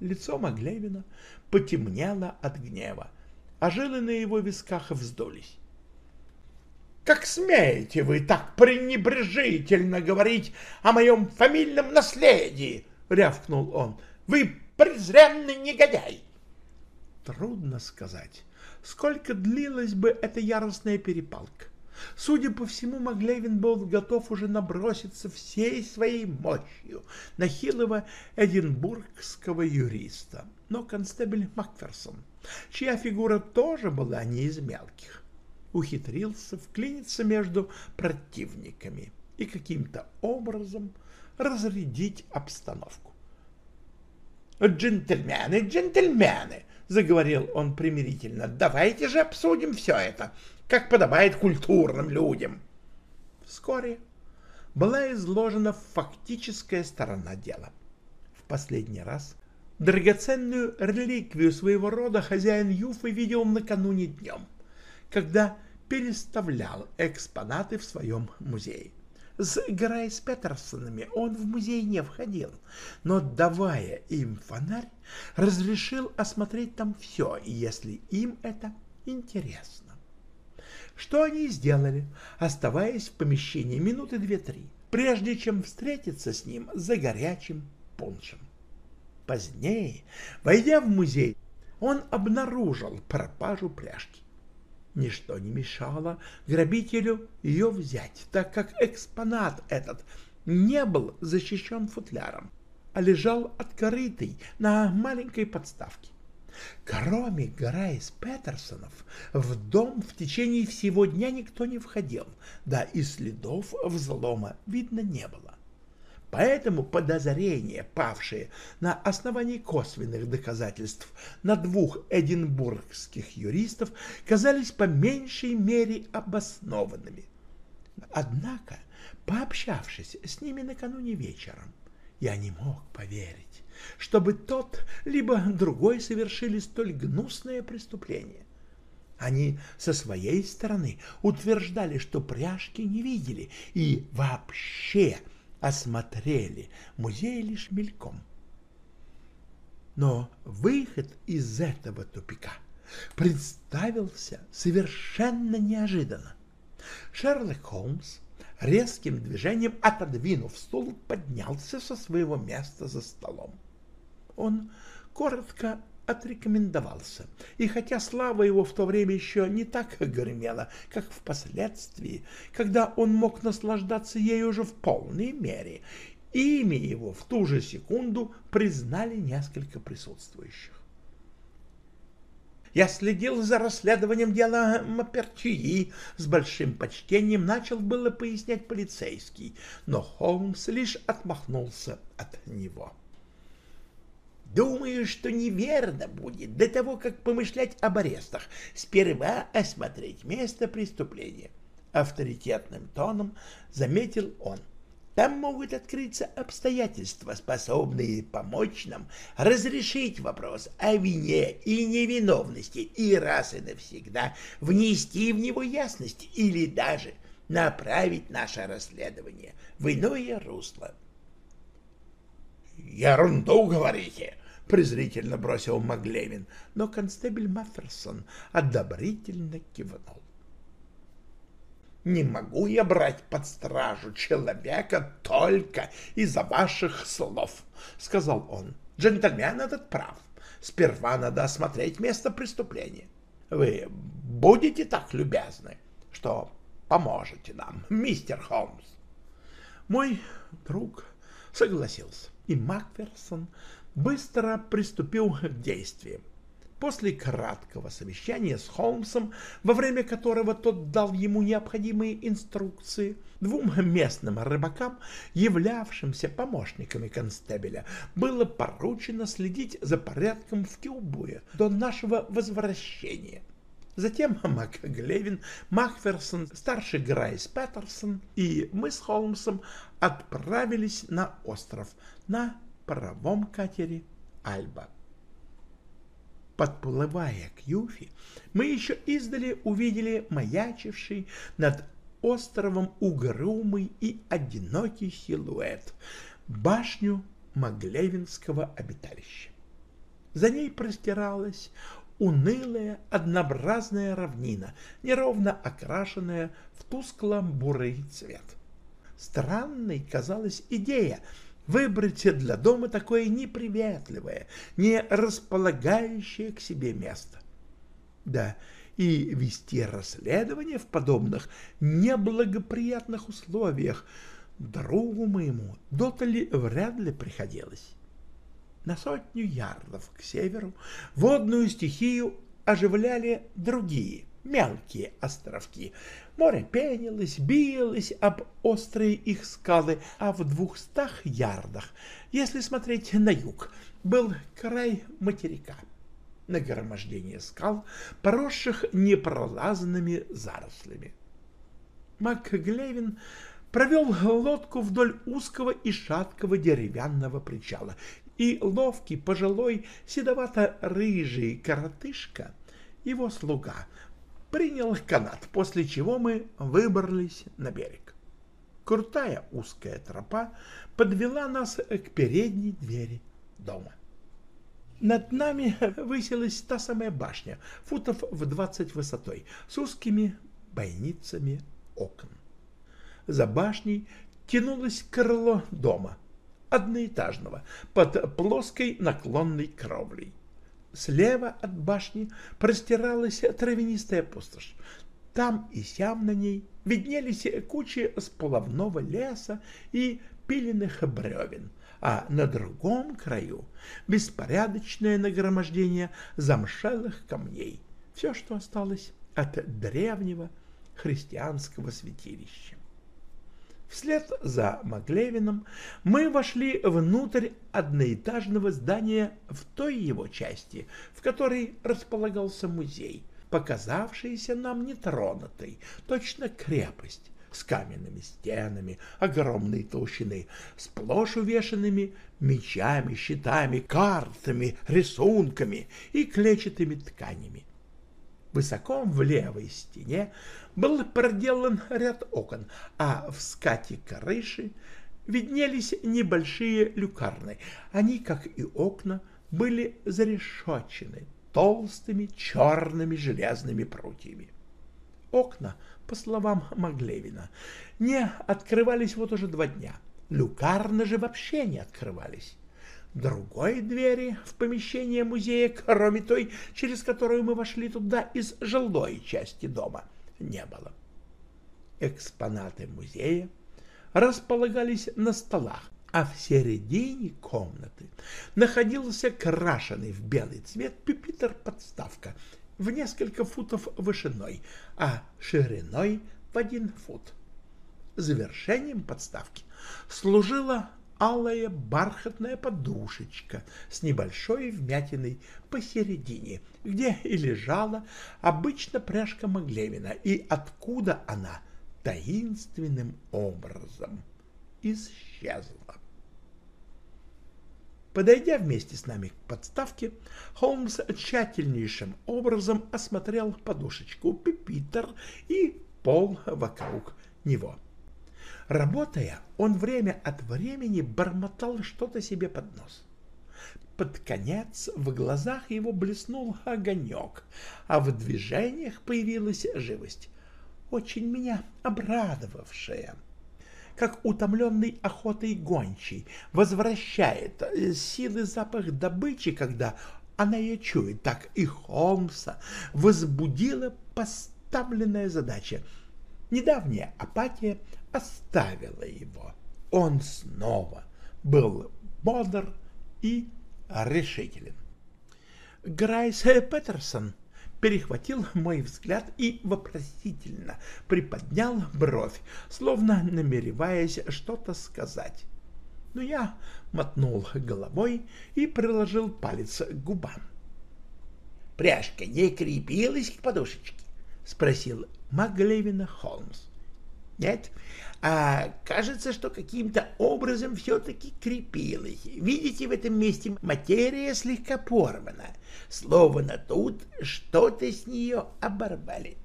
Лицо Маглевина потемнело от гнева, а жилы на его висках вздулись. «Как смеете вы так пренебрежительно говорить о моем фамильном наследии?» — рявкнул он. «Вы презренный негодяй!» Трудно сказать сколько длилась бы эта яростная перепалка. Судя по всему, Маглевин был готов уже наброситься всей своей мощью на хилого эдинбургского юриста. Но констебль Макферсон, чья фигура тоже была не из мелких, ухитрился вклиниться между противниками и каким-то образом разрядить обстановку. «Джентльмены, джентльмены!» Заговорил он примирительно, — давайте же обсудим все это, как подобает культурным людям. Вскоре была изложена фактическая сторона дела. В последний раз драгоценную реликвию своего рода хозяин Юфы видел накануне днем, когда переставлял экспонаты в своем музее. С Грайс Петерсонами он в музей не входил, но, давая им фонарь, разрешил осмотреть там все, если им это интересно. Что они сделали, оставаясь в помещении минуты две-три, прежде чем встретиться с ним за горячим пуншем. Позднее, войдя в музей, он обнаружил пропажу пляжки. Ничто не мешало грабителю ее взять, так как экспонат этот не был защищен футляром, а лежал открытый на маленькой подставке. Кроме Гарайс Петерсонов, в дом в течение всего дня никто не входил, да и следов взлома видно не было. Поэтому подозрения, павшие на основании косвенных доказательств на двух эдинбургских юристов, казались по меньшей мере обоснованными. Однако, пообщавшись с ними накануне вечером, я не мог поверить, чтобы тот либо другой совершили столь гнусное преступление. Они со своей стороны утверждали, что пряжки не видели и вообще осмотрели музей лишь мельком. Но выход из этого тупика представился совершенно неожиданно. Шерлок Холмс резким движением отодвинув стул, поднялся со своего места за столом. Он коротко отрекомендовался, и хотя слава его в то время еще не так гремела, как впоследствии, когда он мог наслаждаться ею уже в полной мере, имя его в ту же секунду признали несколько присутствующих. Я следил за расследованием дела Мапертюи с большим почтением, начал было пояснять полицейский, но Холмс лишь отмахнулся от него. — Думаю, что неверно будет до того, как помышлять об арестах, сперва осмотреть место преступления. Авторитетным тоном заметил он. Там могут открыться обстоятельства, способные помочь нам разрешить вопрос о вине и невиновности и раз и навсегда внести в него ясность или даже направить наше расследование в иное русло. «Ерунду говорите!» — презрительно бросил Маглевин, но констебель Мафферсон одобрительно кивнул. «Не могу я брать под стражу человека только из-за ваших слов», — сказал он. «Джентльмен этот прав. Сперва надо осмотреть место преступления. Вы будете так любезны, что поможете нам, мистер Холмс?» Мой друг согласился, и Макферсон быстро приступил к действиям. После краткого совещания с Холмсом, во время которого тот дал ему необходимые инструкции, двум местным рыбакам, являвшимся помощниками констебеля, было поручено следить за порядком в Килбуе до нашего возвращения. Затем МакГлевин, Макферсон, старший Грайс Петерсон и мы с Холмсом отправились на остров на паровом катере «Альба». Подплывая к Юфи, мы еще издали увидели маячивший над островом угрюмый и одинокий силуэт — башню Маглевинского обиталища. За ней простиралась унылая однообразная равнина, неровно окрашенная в тускло-бурый цвет. Странной казалась идея Выбрать для дома такое неприветливое, не располагающее к себе место. Да, и вести расследование в подобных неблагоприятных условиях другу моему дотали вряд ли приходилось. На сотню ярдов к северу водную стихию оживляли другие мелкие островки, Море пенилось, билось об острые их скалы, а в двухстах ярдах, если смотреть на юг, был край материка. Нагромождение скал, поросших непролазными зарослями. МакГлевин провел лодку вдоль узкого и шаткого деревянного причала, и ловкий пожилой седовато-рыжий коротышка, его слуга, принял канат, после чего мы выбрались на берег. Крутая узкая тропа подвела нас к передней двери дома. Над нами высилась та самая башня, футов в двадцать высотой, с узкими бойницами окон. За башней тянулось крыло дома, одноэтажного, под плоской наклонной кровлей. Слева от башни простиралась травянистая пустошь. Там и сям на ней виднелись кучи сплавного леса и пиленных бревен, а на другом краю беспорядочное нагромождение замшелых камней. Все, что осталось от древнего христианского святилища. Вслед за Маглевином мы вошли внутрь одноэтажного здания в той его части, в которой располагался музей, показавшийся нам нетронутой, точно крепость, с каменными стенами огромной толщины, сплошь увешанными мечами, щитами, картами, рисунками и клетчатыми тканями. Высоко в левой стене был проделан ряд окон, а в скате крыши виднелись небольшие люкарны. Они, как и окна, были зарешочены толстыми черными железными прутьями. Окна, по словам Маглевина, не открывались вот уже два дня. Люкарны же вообще не открывались. Другой двери в помещение музея, кроме той, через которую мы вошли туда из жилой части дома, не было. Экспонаты музея располагались на столах, а в середине комнаты находился крашеный в белый цвет пюпитер-подставка в несколько футов вышиной, а шириной в один фут. Завершением подставки служила алая бархатная подушечка с небольшой вмятиной посередине, где и лежала обычно пряжка Маглевина, и откуда она таинственным образом исчезла. Подойдя вместе с нами к подставке, Холмс тщательнейшим образом осмотрел подушечку, пипитер и пол вокруг него. Работая, он время от времени бормотал что-то себе под нос. Под конец в глазах его блеснул огонек, а в движениях появилась живость, очень меня обрадовавшая. Как утомленный охотой гончий возвращает силы запах добычи, когда она ее чует, так и Холмса возбудила поставленная задача. Недавняя апатия оставила его. Он снова был бодр и решителен. Грайс Петерсон перехватил мой взгляд и вопросительно приподнял бровь, словно намереваясь что-то сказать. Но я мотнул головой и приложил палец к губам. — Пряжка не крепилась к подушечке? — спросил Маглевина Холмс. Нет, а кажется, что каким-то образом все-таки крепилось. Видите, в этом месте материя слегка порвана. Словно тут что-то с нее оборвали.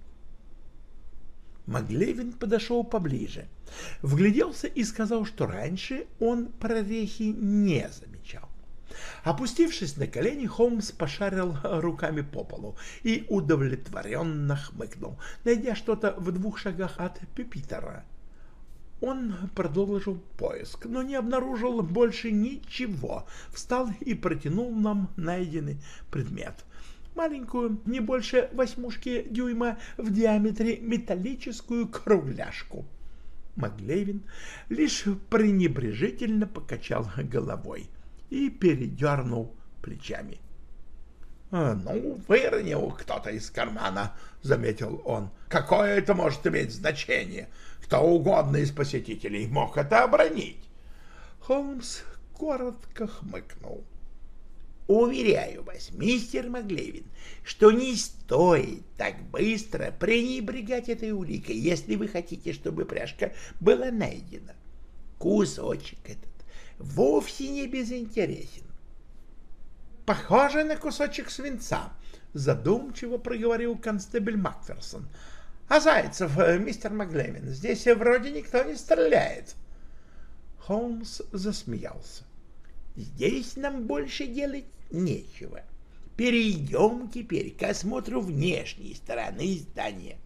Маглевин подошел поближе, вгляделся и сказал, что раньше он прорехи не замечал. Опустившись на колени, Холмс пошарил руками по полу и удовлетворенно хмыкнул, найдя что-то в двух шагах от Пюпитера. Он продолжил поиск, но не обнаружил больше ничего. Встал и протянул нам найденный предмет. Маленькую, не больше восьмушки дюйма в диаметре металлическую кругляшку. Маглевин лишь пренебрежительно покачал головой и передернул плечами. «А, «Ну, выронил кто-то из кармана», — заметил он. «Какое это может иметь значение? Кто угодно из посетителей мог это обронить». Холмс коротко хмыкнул. «Уверяю вас, мистер Маглевин, что не стоит так быстро пренебрегать этой уликой, если вы хотите, чтобы пряжка была найдена. Кусочек этот вовсе не безинтересен. Похоже на кусочек свинца, задумчиво проговорил констебль Макферсон. А Зайцев, э, мистер Маглевин, здесь вроде никто не стреляет. Холмс засмеялся. Здесь нам больше делать нечего. Перейдем теперь к осмотру внешней стороны здания.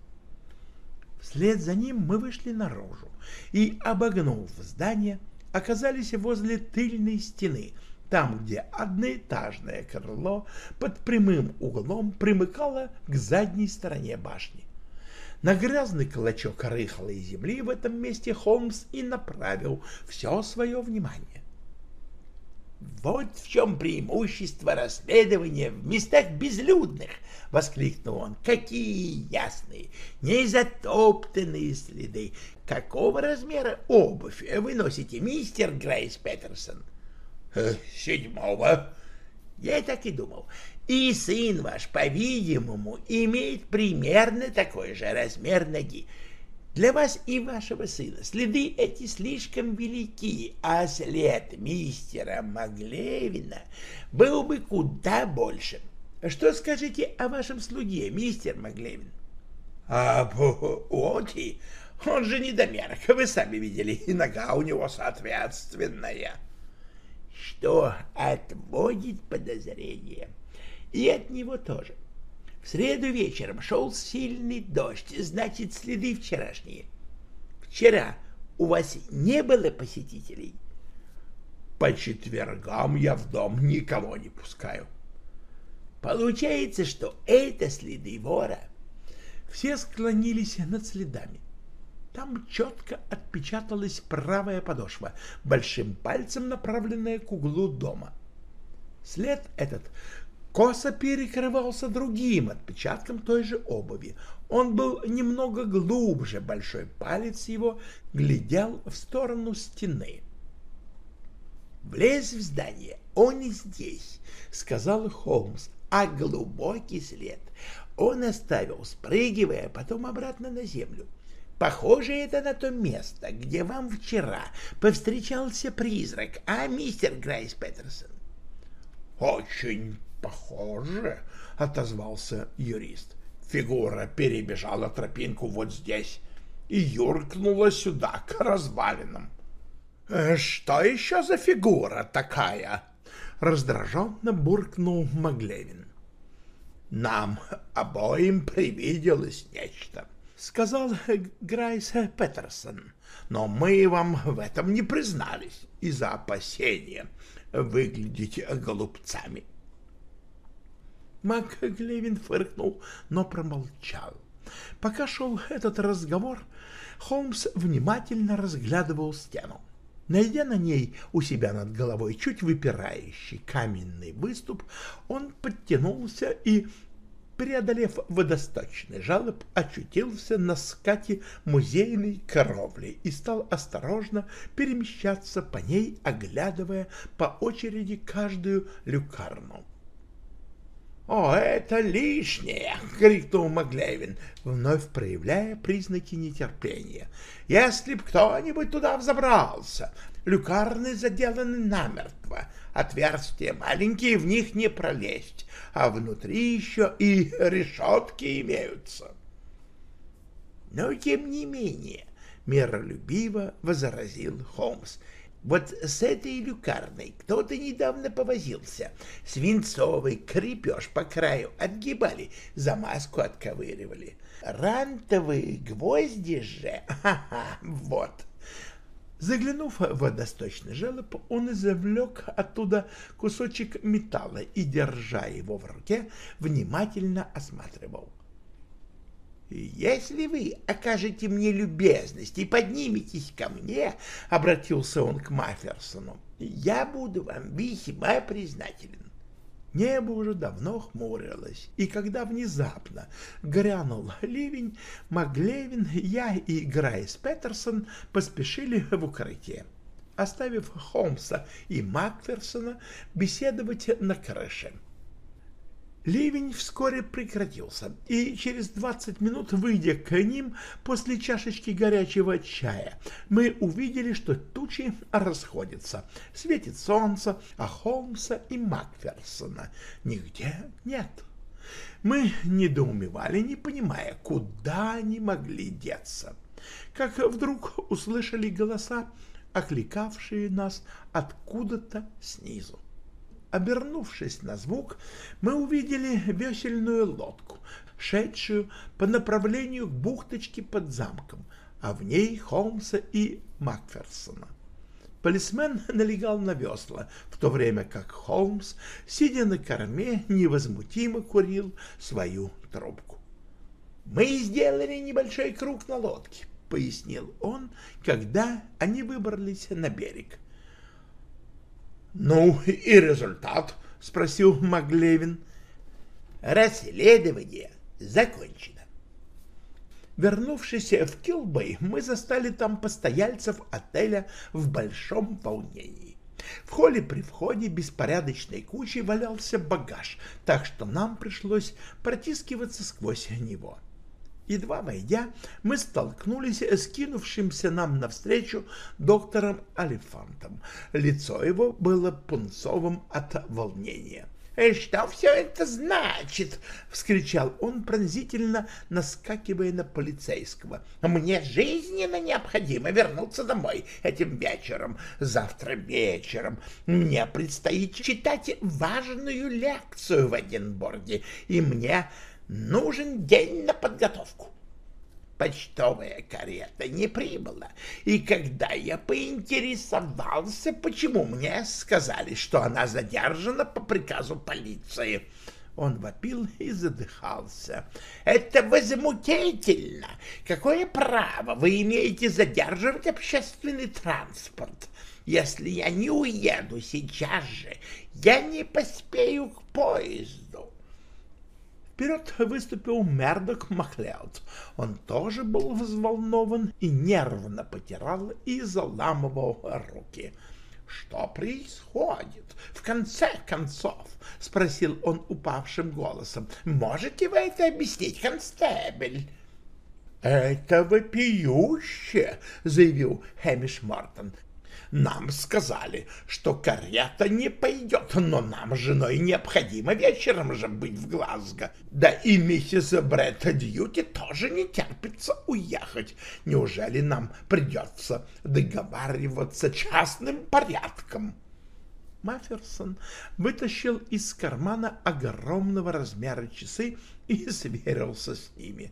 Вслед за ним мы вышли наружу и, обогнув здание, оказались возле тыльной стены, там, где одноэтажное крыло под прямым углом примыкало к задней стороне башни. На грязный клочок рыхлой земли в этом месте Холмс и направил все свое внимание. «Вот в чем преимущество расследования в местах безлюдных!» — воскликнул он. «Какие ясные, незатоптанные следы! Какого размера обувь вы носите, мистер Грейс Петерсон?» «Э, «Седьмого». «Я так и думал. И сын ваш, по-видимому, имеет примерно такой же размер ноги. Для вас и вашего сына следы эти слишком велики, а след мистера Маглевина был бы куда больше. Что скажете о вашем слуге, мистер Маглевин? — А Оти, он же недомерок, вы сами видели, и нога у него соответственная. — Что отводит подозрение? И от него тоже. В среду вечером шел сильный дождь, значит, следы вчерашние. Вчера у вас не было посетителей? По четвергам я в дом никого не пускаю. Получается, что это следы вора. Все склонились над следами. Там четко отпечаталась правая подошва, большим пальцем направленная к углу дома. След этот косо перекрывался другим отпечатком той же обуви. Он был немного глубже, большой палец его глядел в сторону стены. «Влез в здание, он не здесь», — сказал Холмс, — «а глубокий след он оставил, спрыгивая потом обратно на землю. Похоже это на то место, где вам вчера повстречался призрак, а мистер Грайс Петерсон?» «Очень Похоже, отозвался юрист. Фигура перебежала тропинку вот здесь и юркнула сюда, к развалинам. «Э, «Что еще за фигура такая?» — раздраженно буркнул Маглевин. «Нам обоим привиделось нечто», — сказал Грайс Петерсон. «Но мы вам в этом не признались из-за опасения выглядеть голубцами. Мак Глевин фыркнул, но промолчал. Пока шел этот разговор, Холмс внимательно разглядывал стену. Найдя на ней у себя над головой чуть выпирающий каменный выступ, он подтянулся и, преодолев водосточный жалоб, очутился на скате музейной коровли и стал осторожно перемещаться по ней, оглядывая по очереди каждую люкарну. «О, это лишнее!» — крикнул Маглевин, вновь проявляя признаки нетерпения. «Если б кто-нибудь туда взобрался, люкарны заделаны намертво, отверстия маленькие, в них не пролезть, а внутри еще и решетки имеются». «Но тем не менее», — миролюбиво возразил Холмс, — вот с этой люкарной кто-то недавно повозился. Свинцовый крепеж по краю отгибали, замазку отковыривали. Рантовые гвозди же, ха-ха, вот. Заглянув в водосточный желоб, он извлек оттуда кусочек металла и, держа его в руке, внимательно осматривал. «Если вы окажете мне любезность и подниметесь ко мне, — обратился он к Мафферсону, — я буду вам весьма признателен». Небо уже давно хмурилось, и когда внезапно грянул ливень, Маглевин, я и Грайс Петерсон поспешили в укрытие, оставив Холмса и Макферсона беседовать на крыше. Ливень вскоре прекратился, и через двадцать минут, выйдя к ним после чашечки горячего чая, мы увидели, что тучи расходятся. Светит солнце, а Холмса и Макферсона нигде нет. Мы недоумевали, не понимая, куда они могли деться. Как вдруг услышали голоса, окликавшие нас откуда-то снизу. Обернувшись на звук, мы увидели весельную лодку, шедшую по направлению к бухточке под замком, а в ней Холмса и Макферсона. Полисмен налегал на весла, в то время как Холмс, сидя на корме, невозмутимо курил свою трубку. «Мы сделали небольшой круг на лодке», — пояснил он, когда они выбрались на берег. «Ну и результат?» — спросил Маглевин. «Расследование закончено. Вернувшись в Килбэй, мы застали там постояльцев отеля в большом волнении. В холле при входе беспорядочной кучей валялся багаж, так что нам пришлось протискиваться сквозь него. Едва войдя, мы столкнулись с кинувшимся нам навстречу доктором Алифантом. Лицо его было пунцовым от волнения. «Э, «Что все это значит?» — вскричал он пронзительно, наскакивая на полицейского. «Мне жизненно необходимо вернуться домой этим вечером. Завтра вечером мне предстоит читать важную лекцию в Эдинбурге, и мне нужен день на подготовку почтовая карета не прибыла, и когда я поинтересовался, почему мне сказали, что она задержана по приказу полиции, он вопил и задыхался. «Это возмутительно! Какое право вы имеете задерживать общественный транспорт? Если я не уеду сейчас же, я не поспею к поезду. Вперед выступил Мердок Маклеод. Он тоже был взволнован и нервно потирал и заламывал руки. «Что происходит? В конце концов?» — спросил он упавшим голосом. «Можете вы это объяснить, констебель?» «Это вопиюще!» — заявил Хэмиш Мартон. Нам сказали, что карета не пойдет, но нам с женой необходимо вечером же быть в Глазго. Да и миссис Бретта Дьюти тоже не терпится уехать. Неужели нам придется договариваться частным порядком?» Мафферсон вытащил из кармана огромного размера часы и сверился с ними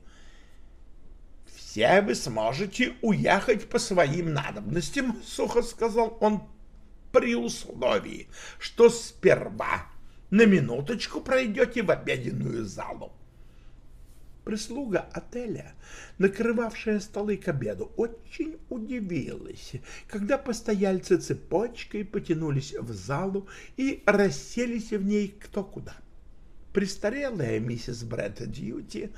все вы сможете уехать по своим надобностям, — сухо сказал он, — при условии, что сперва на минуточку пройдете в обеденную залу. Прислуга отеля, накрывавшая столы к обеду, очень удивилась, когда постояльцы цепочкой потянулись в залу и расселись в ней кто куда. Престарелая миссис Бретт Дьюти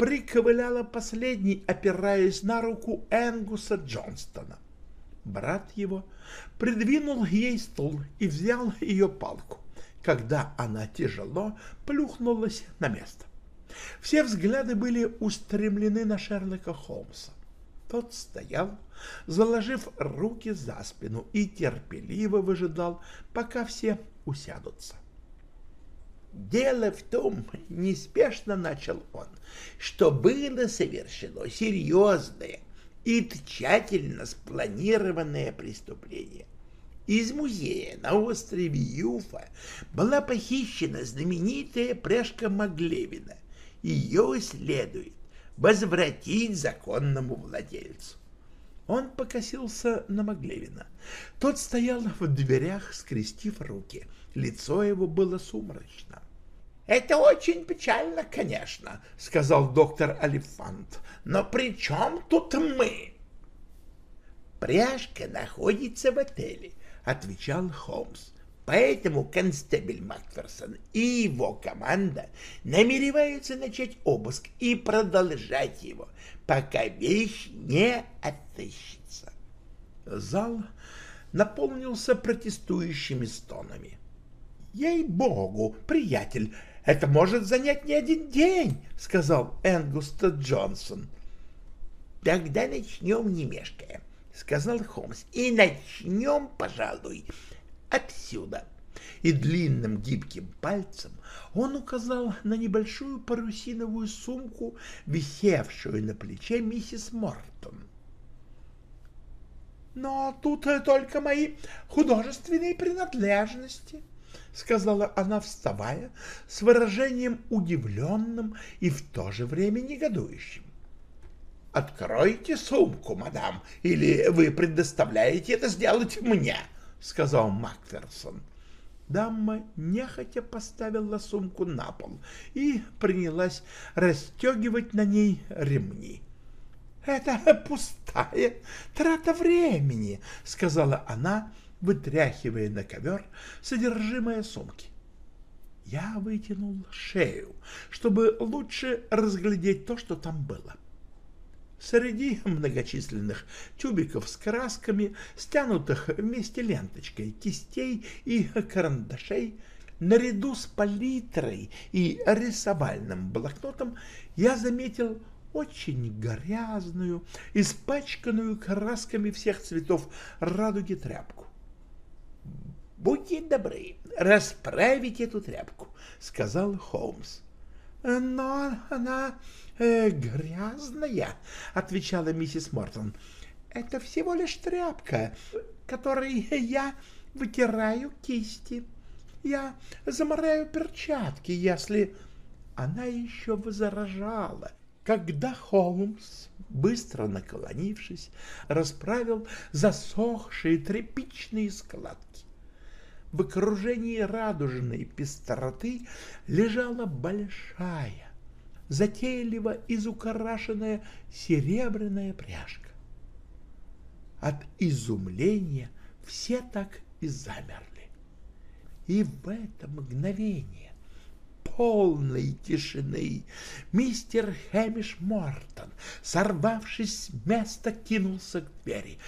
приковыляла последней, опираясь на руку Энгуса Джонстона. Брат его придвинул ей стул и взял ее палку, когда она тяжело плюхнулась на место. Все взгляды были устремлены на Шерлока Холмса. Тот стоял, заложив руки за спину и терпеливо выжидал, пока все усядутся. Дело в том, неспешно начал он, что было совершено серьезное и тщательно спланированное преступление. Из музея на острове Юфа была похищена знаменитая пряжка Маглевина. Ее следует возвратить законному владельцу. Он покосился на Маглевина. Тот стоял в дверях, скрестив руки — Лицо его было сумрачно. «Это очень печально, конечно», — сказал доктор Алифант. «Но при чем тут мы?» «Пряжка находится в отеле», — отвечал Холмс. «Поэтому констебель Макферсон и его команда намереваются начать обыск и продолжать его, пока вещь не отыщется». Зал наполнился протестующими стонами. «Ей-богу, приятель, это может занять не один день», — сказал Энгуста Джонсон. «Тогда начнем не мешкая», — сказал Холмс, — «и начнем, пожалуй, отсюда». И длинным гибким пальцем он указал на небольшую парусиновую сумку, висевшую на плече миссис Мортон. «Но тут только мои художественные принадлежности», — сказала она, вставая, с выражением удивленным и в то же время негодующим. откройте сумку, мадам, или вы предоставляете это сделать мне, — сказал Макферсон. Дамма нехотя поставила сумку на пол и принялась расстегивать на ней ремни. — Это пустая трата времени, — сказала она, вытряхивая на ковер содержимое сумки. Я вытянул шею, чтобы лучше разглядеть то, что там было. Среди многочисленных тюбиков с красками, стянутых вместе ленточкой, кистей и карандашей, наряду с палитрой и рисовальным блокнотом, я заметил очень грязную, испачканную красками всех цветов радуги тряпку. «Будьте добры, расправить эту тряпку», — сказал Холмс. «Но она э, грязная», — отвечала миссис Мортон. «Это всего лишь тряпка, которой я вытираю кисти. Я замораю перчатки, если...» Она еще возражала, когда Холмс, быстро наклонившись, расправил засохшие тряпичные складки. В окружении радужной пестроты лежала большая, затейливо изукрашенная серебряная пряжка. От изумления все так и замерли. И в это мгновение полной тишины мистер Хэмиш Мортон, сорвавшись с места, кинулся к двери.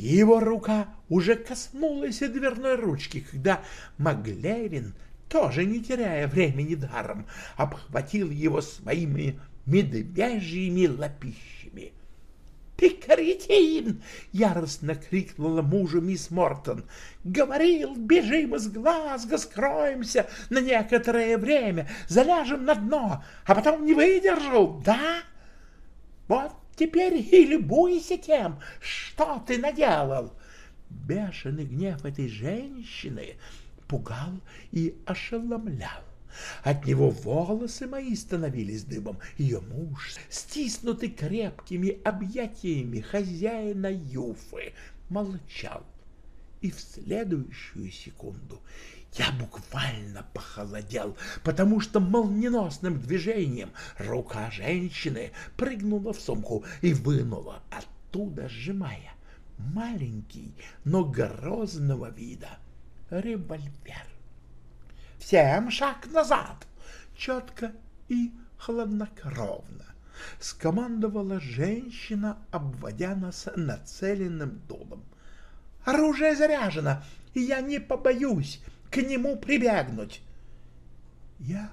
Его рука уже коснулась дверной ручки, когда Маглевин — тоже не теряя времени даром, обхватил его своими медвежьими лапищами. «Ты кретин!» — яростно крикнула мужу мисс Мортон. «Говорил, бежим из Глазго, скроемся на некоторое время, заляжем на дно, а потом не выдержал, да? Вот теперь и любуйся тем, что ты наделал!» Бешеный гнев этой женщины пугал и ошеломлял. От него волосы мои становились дыбом. Ее муж, стиснутый крепкими объятиями хозяина Юфы, молчал. И в следующую секунду я буквально похолодел, потому что молниеносным движением рука женщины прыгнула в сумку и вынула оттуда, сжимая маленький, но грозного вида револьвер. «Всем шаг назад!» Четко и хладнокровно скомандовала женщина, обводя нас нацеленным дулом. «Оружие заряжено, и я не побоюсь к нему прибегнуть!» Я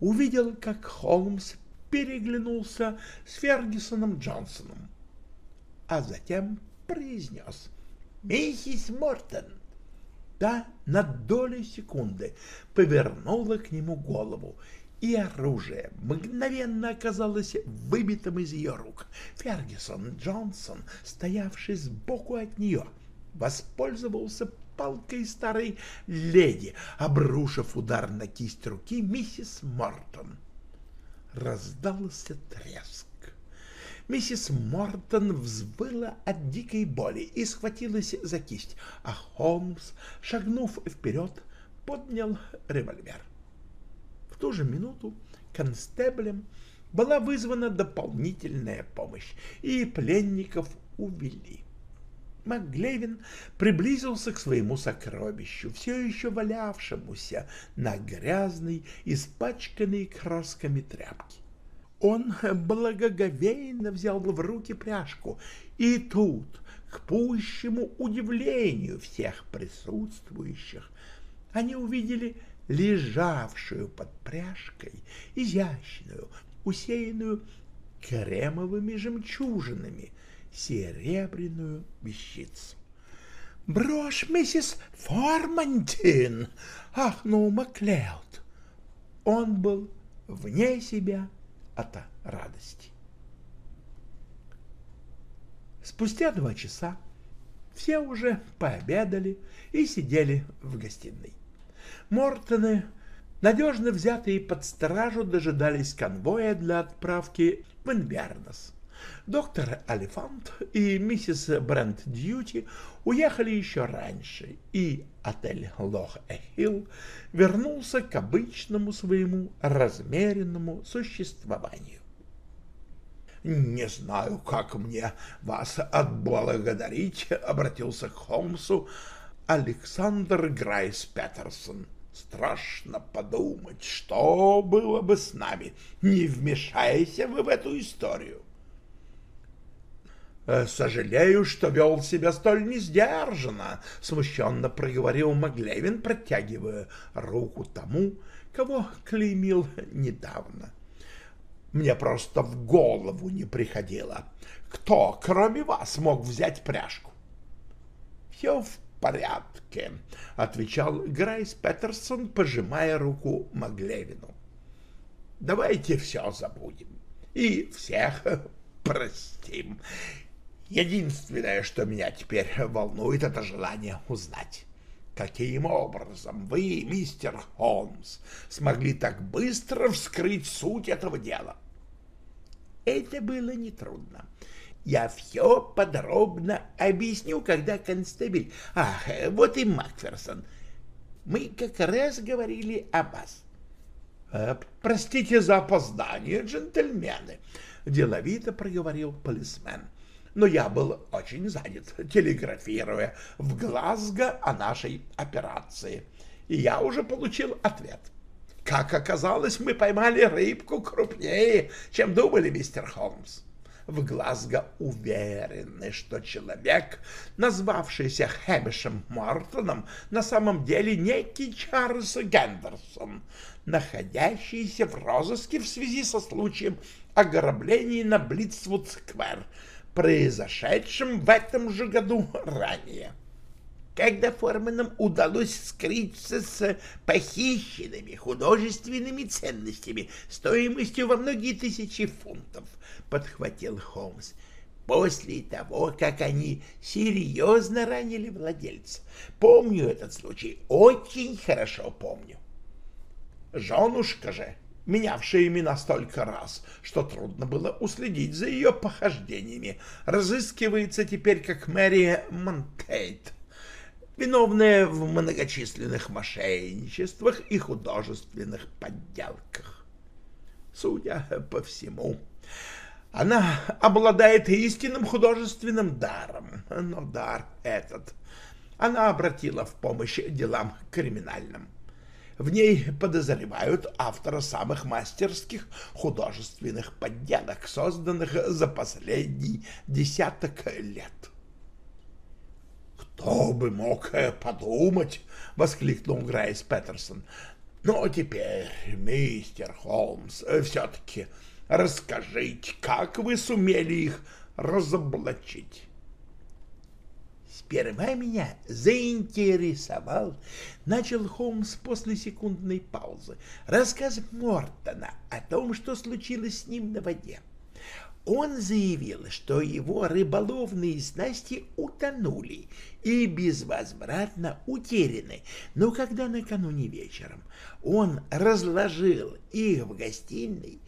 увидел, как Холмс переглянулся с Фергюсоном Джонсоном, а затем произнес «Миссис Мортон, Та на долю секунды повернула к нему голову, и оружие мгновенно оказалось выбитым из ее рук. Фергюсон Джонсон, стоявший сбоку от нее, воспользовался палкой старой леди, обрушив удар на кисть руки миссис Мортон. Раздался треск. Миссис Мортон взвыла от дикой боли и схватилась за кисть, а Холмс, шагнув вперед, поднял револьвер. В ту же минуту констеблем была вызвана дополнительная помощь, и пленников увели. Маклевин приблизился к своему сокровищу, все еще валявшемуся на грязной, испачканной красками тряпке. Он благоговейно взял в руки пряжку, и тут, к пущему удивлению всех присутствующих, они увидели лежавшую под пряжкой изящную, усеянную кремовыми жемчужинами, серебряную вещицу. «Брошь, миссис Формантин!» — ахнул Маклеод. Он был вне себя от радости. Спустя два часа все уже пообедали и сидели в гостиной. Мортоны, надежно взятые под стражу, дожидались конвоя для отправки в Инвернос. Доктор Алифант и миссис Брент Дьюти уехали еще раньше, и отель Лох-Эхилл вернулся к обычному своему размеренному существованию. «Не знаю, как мне вас отблагодарить», — обратился к Холмсу Александр Грайс Петерсон. «Страшно подумать, что было бы с нами, не вмешайся вы в эту историю». «Э, «Сожалею, что вел себя столь несдержанно», — смущенно проговорил Маглевин, протягивая руку тому, кого клеймил недавно. «Мне просто в голову не приходило, кто, кроме вас, мог взять пряжку?» «Все в порядке», — отвечал Грайс Петерсон, пожимая руку Маглевину. «Давайте все забудем и всех простим. Единственное, что меня теперь волнует, это желание узнать, каким образом вы, мистер Холмс, смогли так быстро вскрыть суть этого дела. Это было нетрудно. Я все подробно объясню, когда констебель... Ах, вот и Макферсон. Мы как раз говорили о вас. Э, «Простите за опоздание, джентльмены», — деловито проговорил полисмен но я был очень занят, телеграфируя в Глазго о нашей операции. И я уже получил ответ. Как оказалось, мы поймали рыбку крупнее, чем думали, мистер Холмс. В Глазго уверены, что человек, назвавшийся Хэмишем Мортоном, на самом деле некий Чарльз Гендерсон, находящийся в розыске в связи со случаем ограбления на Блитсвуд-сквер, произошедшем в этом же году ранее, когда Форманам удалось скрыться с похищенными художественными ценностями стоимостью во многие тысячи фунтов, подхватил Холмс. После того, как они серьезно ранили владельца. Помню этот случай, очень хорошо помню. Женушка же менявшая имена столько раз, что трудно было уследить за ее похождениями, разыскивается теперь как Мэри Монтейт, виновная в многочисленных мошенничествах и художественных подделках. Судя по всему, она обладает истинным художественным даром, но дар этот она обратила в помощь делам криминальным. В ней подозревают автора самых мастерских художественных подделок, созданных за последний десяток лет. «Кто бы мог подумать!» — воскликнул Грейс Петерсон. «Но теперь, мистер Холмс, все-таки расскажите, как вы сумели их разоблачить?» Сперва меня заинтересовал, начал Холмс после секундной паузы, рассказ Мортона о том, что случилось с ним на воде. Он заявил, что его рыболовные снасти утонули и безвозвратно утеряны, но когда накануне вечером он разложил их в гостиной,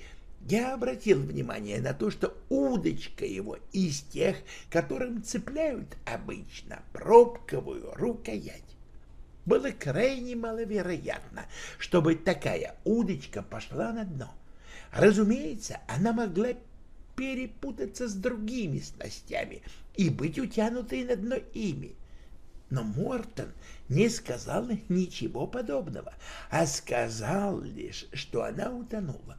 я обратил внимание на то, что удочка его из тех, которым цепляют обычно пробковую рукоять. Было крайне маловероятно, чтобы такая удочка пошла на дно. Разумеется, она могла перепутаться с другими снастями и быть утянутой на дно ими. Но Мортон не сказал ничего подобного, а сказал лишь, что она утонула.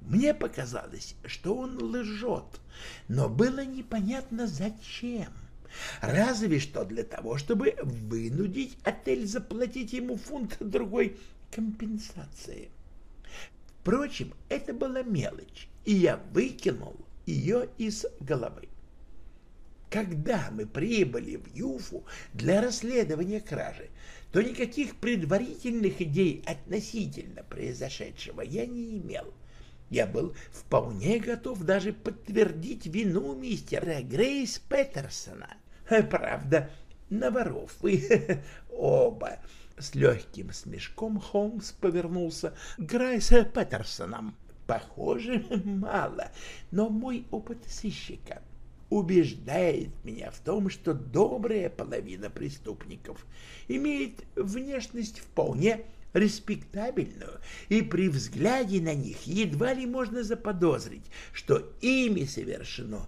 Мне показалось, что он лжет, но было непонятно зачем. Разве что для того, чтобы вынудить отель заплатить ему фунт другой компенсации. Впрочем, это была мелочь, и я выкинул ее из головы. Когда мы прибыли в Юфу для расследования кражи, то никаких предварительных идей относительно произошедшего я не имел. Я был вполне готов даже подтвердить вину мистера Грейс Петерсона. Правда, на воров вы оба. С легким смешком Холмс повернулся к Грейс Петерсоном. Похоже, мало, но мой опыт сыщика убеждает меня в том, что добрая половина преступников имеет внешность вполне респектабельную, и при взгляде на них едва ли можно заподозрить, что ими совершено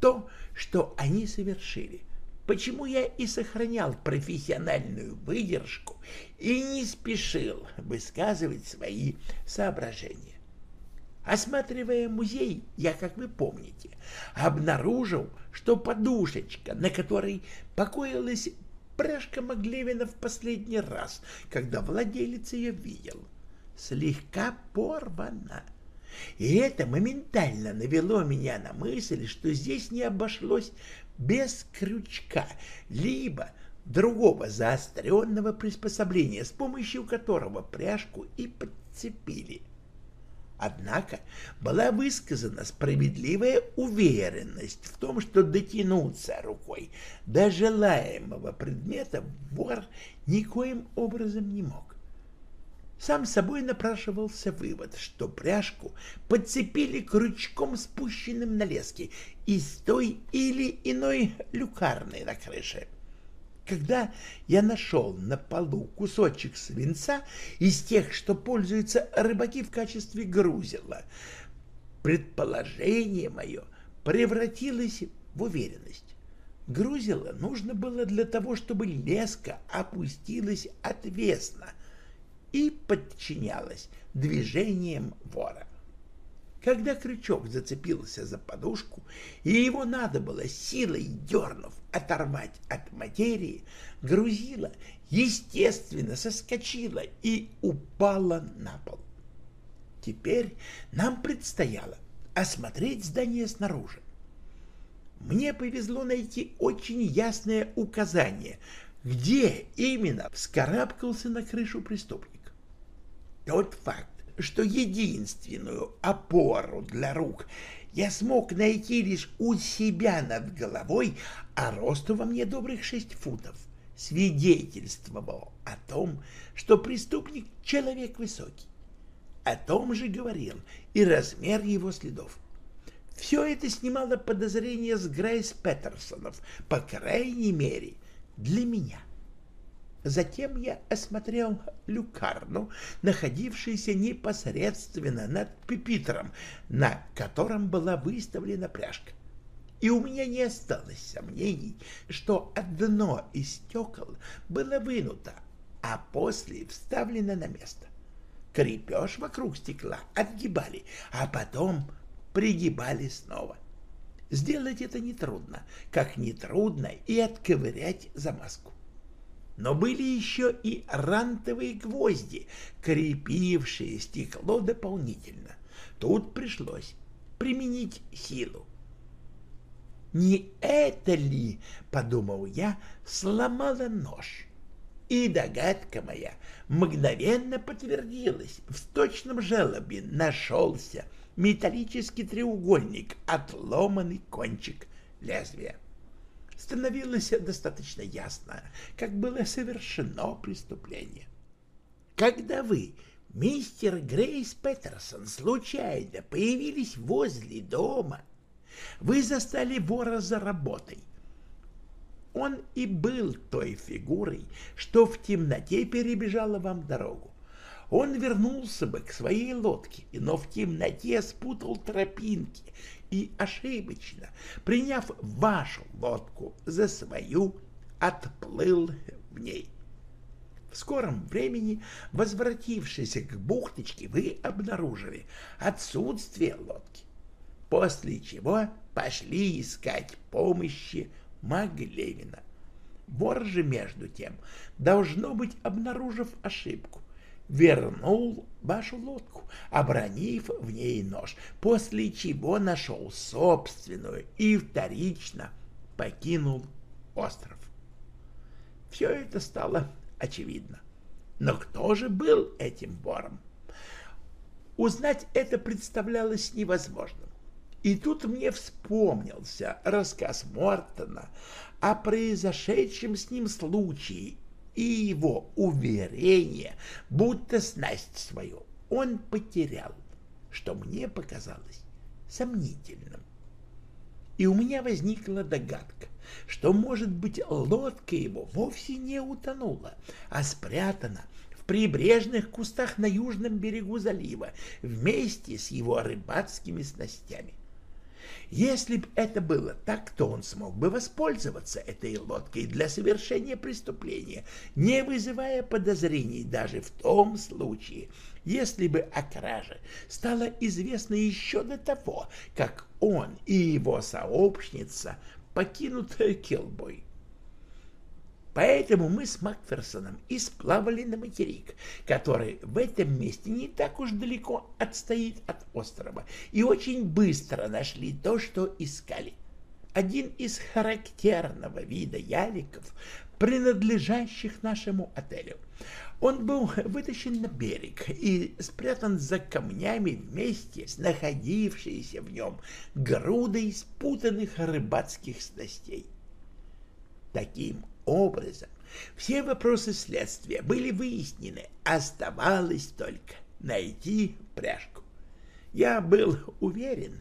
то, что они совершили. Почему я и сохранял профессиональную выдержку и не спешил высказывать свои соображения. Осматривая музей, я, как вы помните, обнаружил, что подушечка, на которой покоилась пряжка Маглевина в последний раз, когда владелец ее видел, слегка порвана. И это моментально навело меня на мысль, что здесь не обошлось без крючка, либо другого заостренного приспособления, с помощью которого пряжку и подцепили. Однако была высказана справедливая уверенность в том, что дотянуться рукой до желаемого предмета вор никоим образом не мог. Сам собой напрашивался вывод, что пряжку подцепили крючком, спущенным на леске из той или иной люкарной на крыше. Когда я нашел на полу кусочек свинца из тех, что пользуются рыбаки в качестве грузила, предположение мое превратилось в уверенность. Грузило нужно было для того, чтобы леска опустилась отвесно и подчинялась движениям вора. Когда крючок зацепился за подушку, и его надо было силой дернув оторвать от материи, грузила, естественно, соскочила и упала на пол. Теперь нам предстояло осмотреть здание снаружи. Мне повезло найти очень ясное указание, где именно вскарабкался на крышу преступник. Тот факт, что единственную опору для рук я смог найти лишь у себя над головой, а росту во мне добрых шесть футов, свидетельствовал о том, что преступник — человек высокий. О том же говорил и размер его следов. Все это снимало подозрение с Грейс Петерсонов, по крайней мере, для меня. — Затем я осмотрел люкарну, находившуюся непосредственно над пепитром, на котором была выставлена пряжка. И у меня не осталось сомнений, что одно из стекол было вынуто, а после вставлено на место. Крепеж вокруг стекла отгибали, а потом пригибали снова. Сделать это нетрудно, как нетрудно и отковырять замазку. Но были еще и рантовые гвозди, крепившие стекло дополнительно. Тут пришлось применить силу. «Не это ли, — подумал я, — сломала нож?» И догадка моя мгновенно подтвердилась. В точном желобе нашелся металлический треугольник, отломанный кончик лезвия становилось достаточно ясно, как было совершено преступление. Когда вы, мистер Грейс Петерсон, случайно появились возле дома, вы застали вора за работой. Он и был той фигурой, что в темноте перебежала вам дорогу. Он вернулся бы к своей лодке, но в темноте спутал тропинки и ошибочно, приняв вашу лодку за свою, отплыл в ней. В скором времени, возвратившись к бухточке, вы обнаружили отсутствие лодки, после чего пошли искать помощи Маглевина. Вор же, между тем, должно быть, обнаружив ошибку, вернул вашу лодку, обронив в ней нож, после чего нашел собственную и вторично покинул остров. Все это стало очевидно. Но кто же был этим вором? Узнать это представлялось невозможным. И тут мне вспомнился рассказ Мортона о произошедшем с ним случае и его уверение, будто снасть свою он потерял. что мне показалось сомнительным. И у меня возникла догадка, что, может быть, лодка его вовсе не утонула, а спрятана в прибрежных кустах на южном берегу залива вместе с его рыбацкими снастями. Если бы это было так, то он смог бы воспользоваться этой лодкой для совершения преступления, не вызывая подозрений даже в том случае, если бы о краже стало известно еще до того, как он и его сообщница покинут Килбой. Поэтому мы с Макферсоном и сплавали на материк, который в этом месте не так уж далеко отстоит от острова, и очень быстро нашли то, что искали. Один из характерного вида яликов, принадлежащих нашему отелю. Он был вытащен на берег и спрятан за камнями вместе с находившейся в нем грудой спутанных рыбацких снастей. Таким образом все вопросы следствия были выяснены, оставалось только найти пряжку. Я был уверен,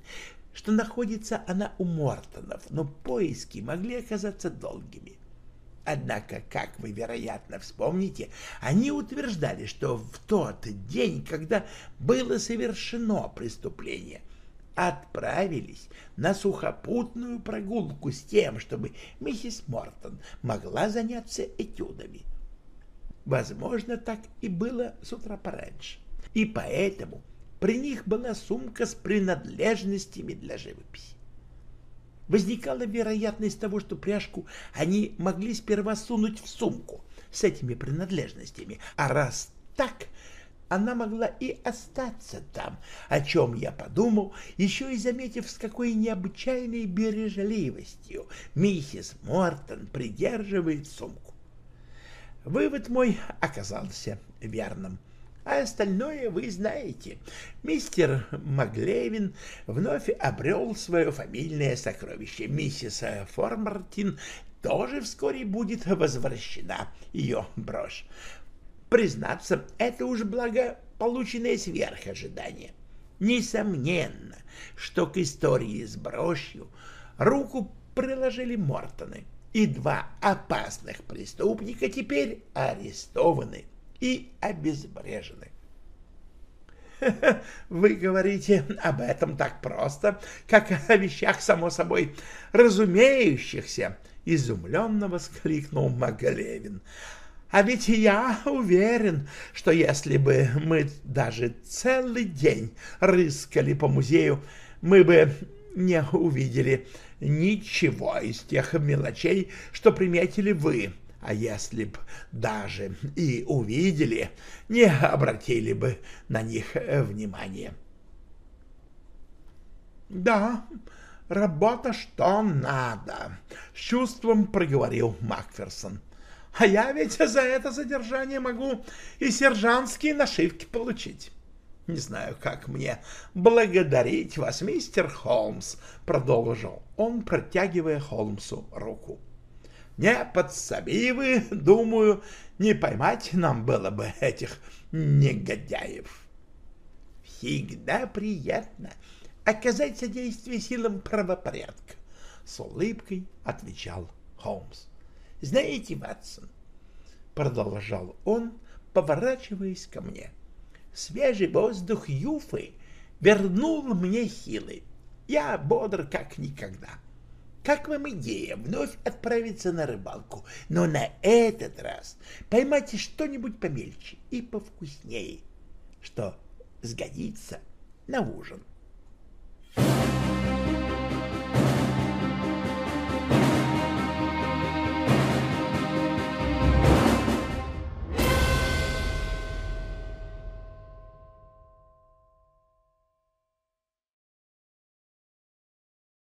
что находится она у Мортонов, но поиски могли оказаться долгими. Однако, как вы, вероятно, вспомните, они утверждали, что в тот день, когда было совершено преступление, отправились на сухопутную прогулку с тем, чтобы миссис Мортон могла заняться этюдами. Возможно, так и было с утра пораньше. И поэтому при них была сумка с принадлежностями для живописи. Возникала вероятность того, что пряжку они могли сперва сунуть в сумку с этими принадлежностями, а раз так, она могла и остаться там, о чем я подумал, еще и заметив, с какой необычайной бережливостью миссис Мортон придерживает сумку. Вывод мой оказался верным. А остальное вы знаете. Мистер Маглевин вновь обрел свое фамильное сокровище. Миссис Формартин тоже вскоре будет возвращена ее брошь. Признаться, это уж благополучное сверх ожидания. Несомненно, что к истории с брошью руку приложили Мортоны, и два опасных преступника теперь арестованы и обезврежены. «Вы говорите об этом так просто, как о вещах, само собой, разумеющихся!» — изумленно воскликнул Магалевин. А ведь я уверен, что если бы мы даже целый день рыскали по музею, мы бы не увидели ничего из тех мелочей, что приметили вы. А если б даже и увидели, не обратили бы на них внимания. «Да, работа что надо», — с чувством проговорил Макферсон. А я ведь за это задержание могу и сержантские нашивки получить. Не знаю, как мне благодарить вас, мистер Холмс, продолжил он, протягивая Холмсу руку. Не подсоби вы, думаю, не поймать нам было бы этих негодяев. Всегда приятно оказать содействие силам правопорядка, с улыбкой отвечал Холмс. Знаете, Ватсон, — продолжал он, поворачиваясь ко мне, — свежий воздух Юфы вернул мне силы. Я бодр как никогда. Как вам идея вновь отправиться на рыбалку, но на этот раз поймайте что-нибудь помельче и повкуснее, что сгодится на ужин. Thank you.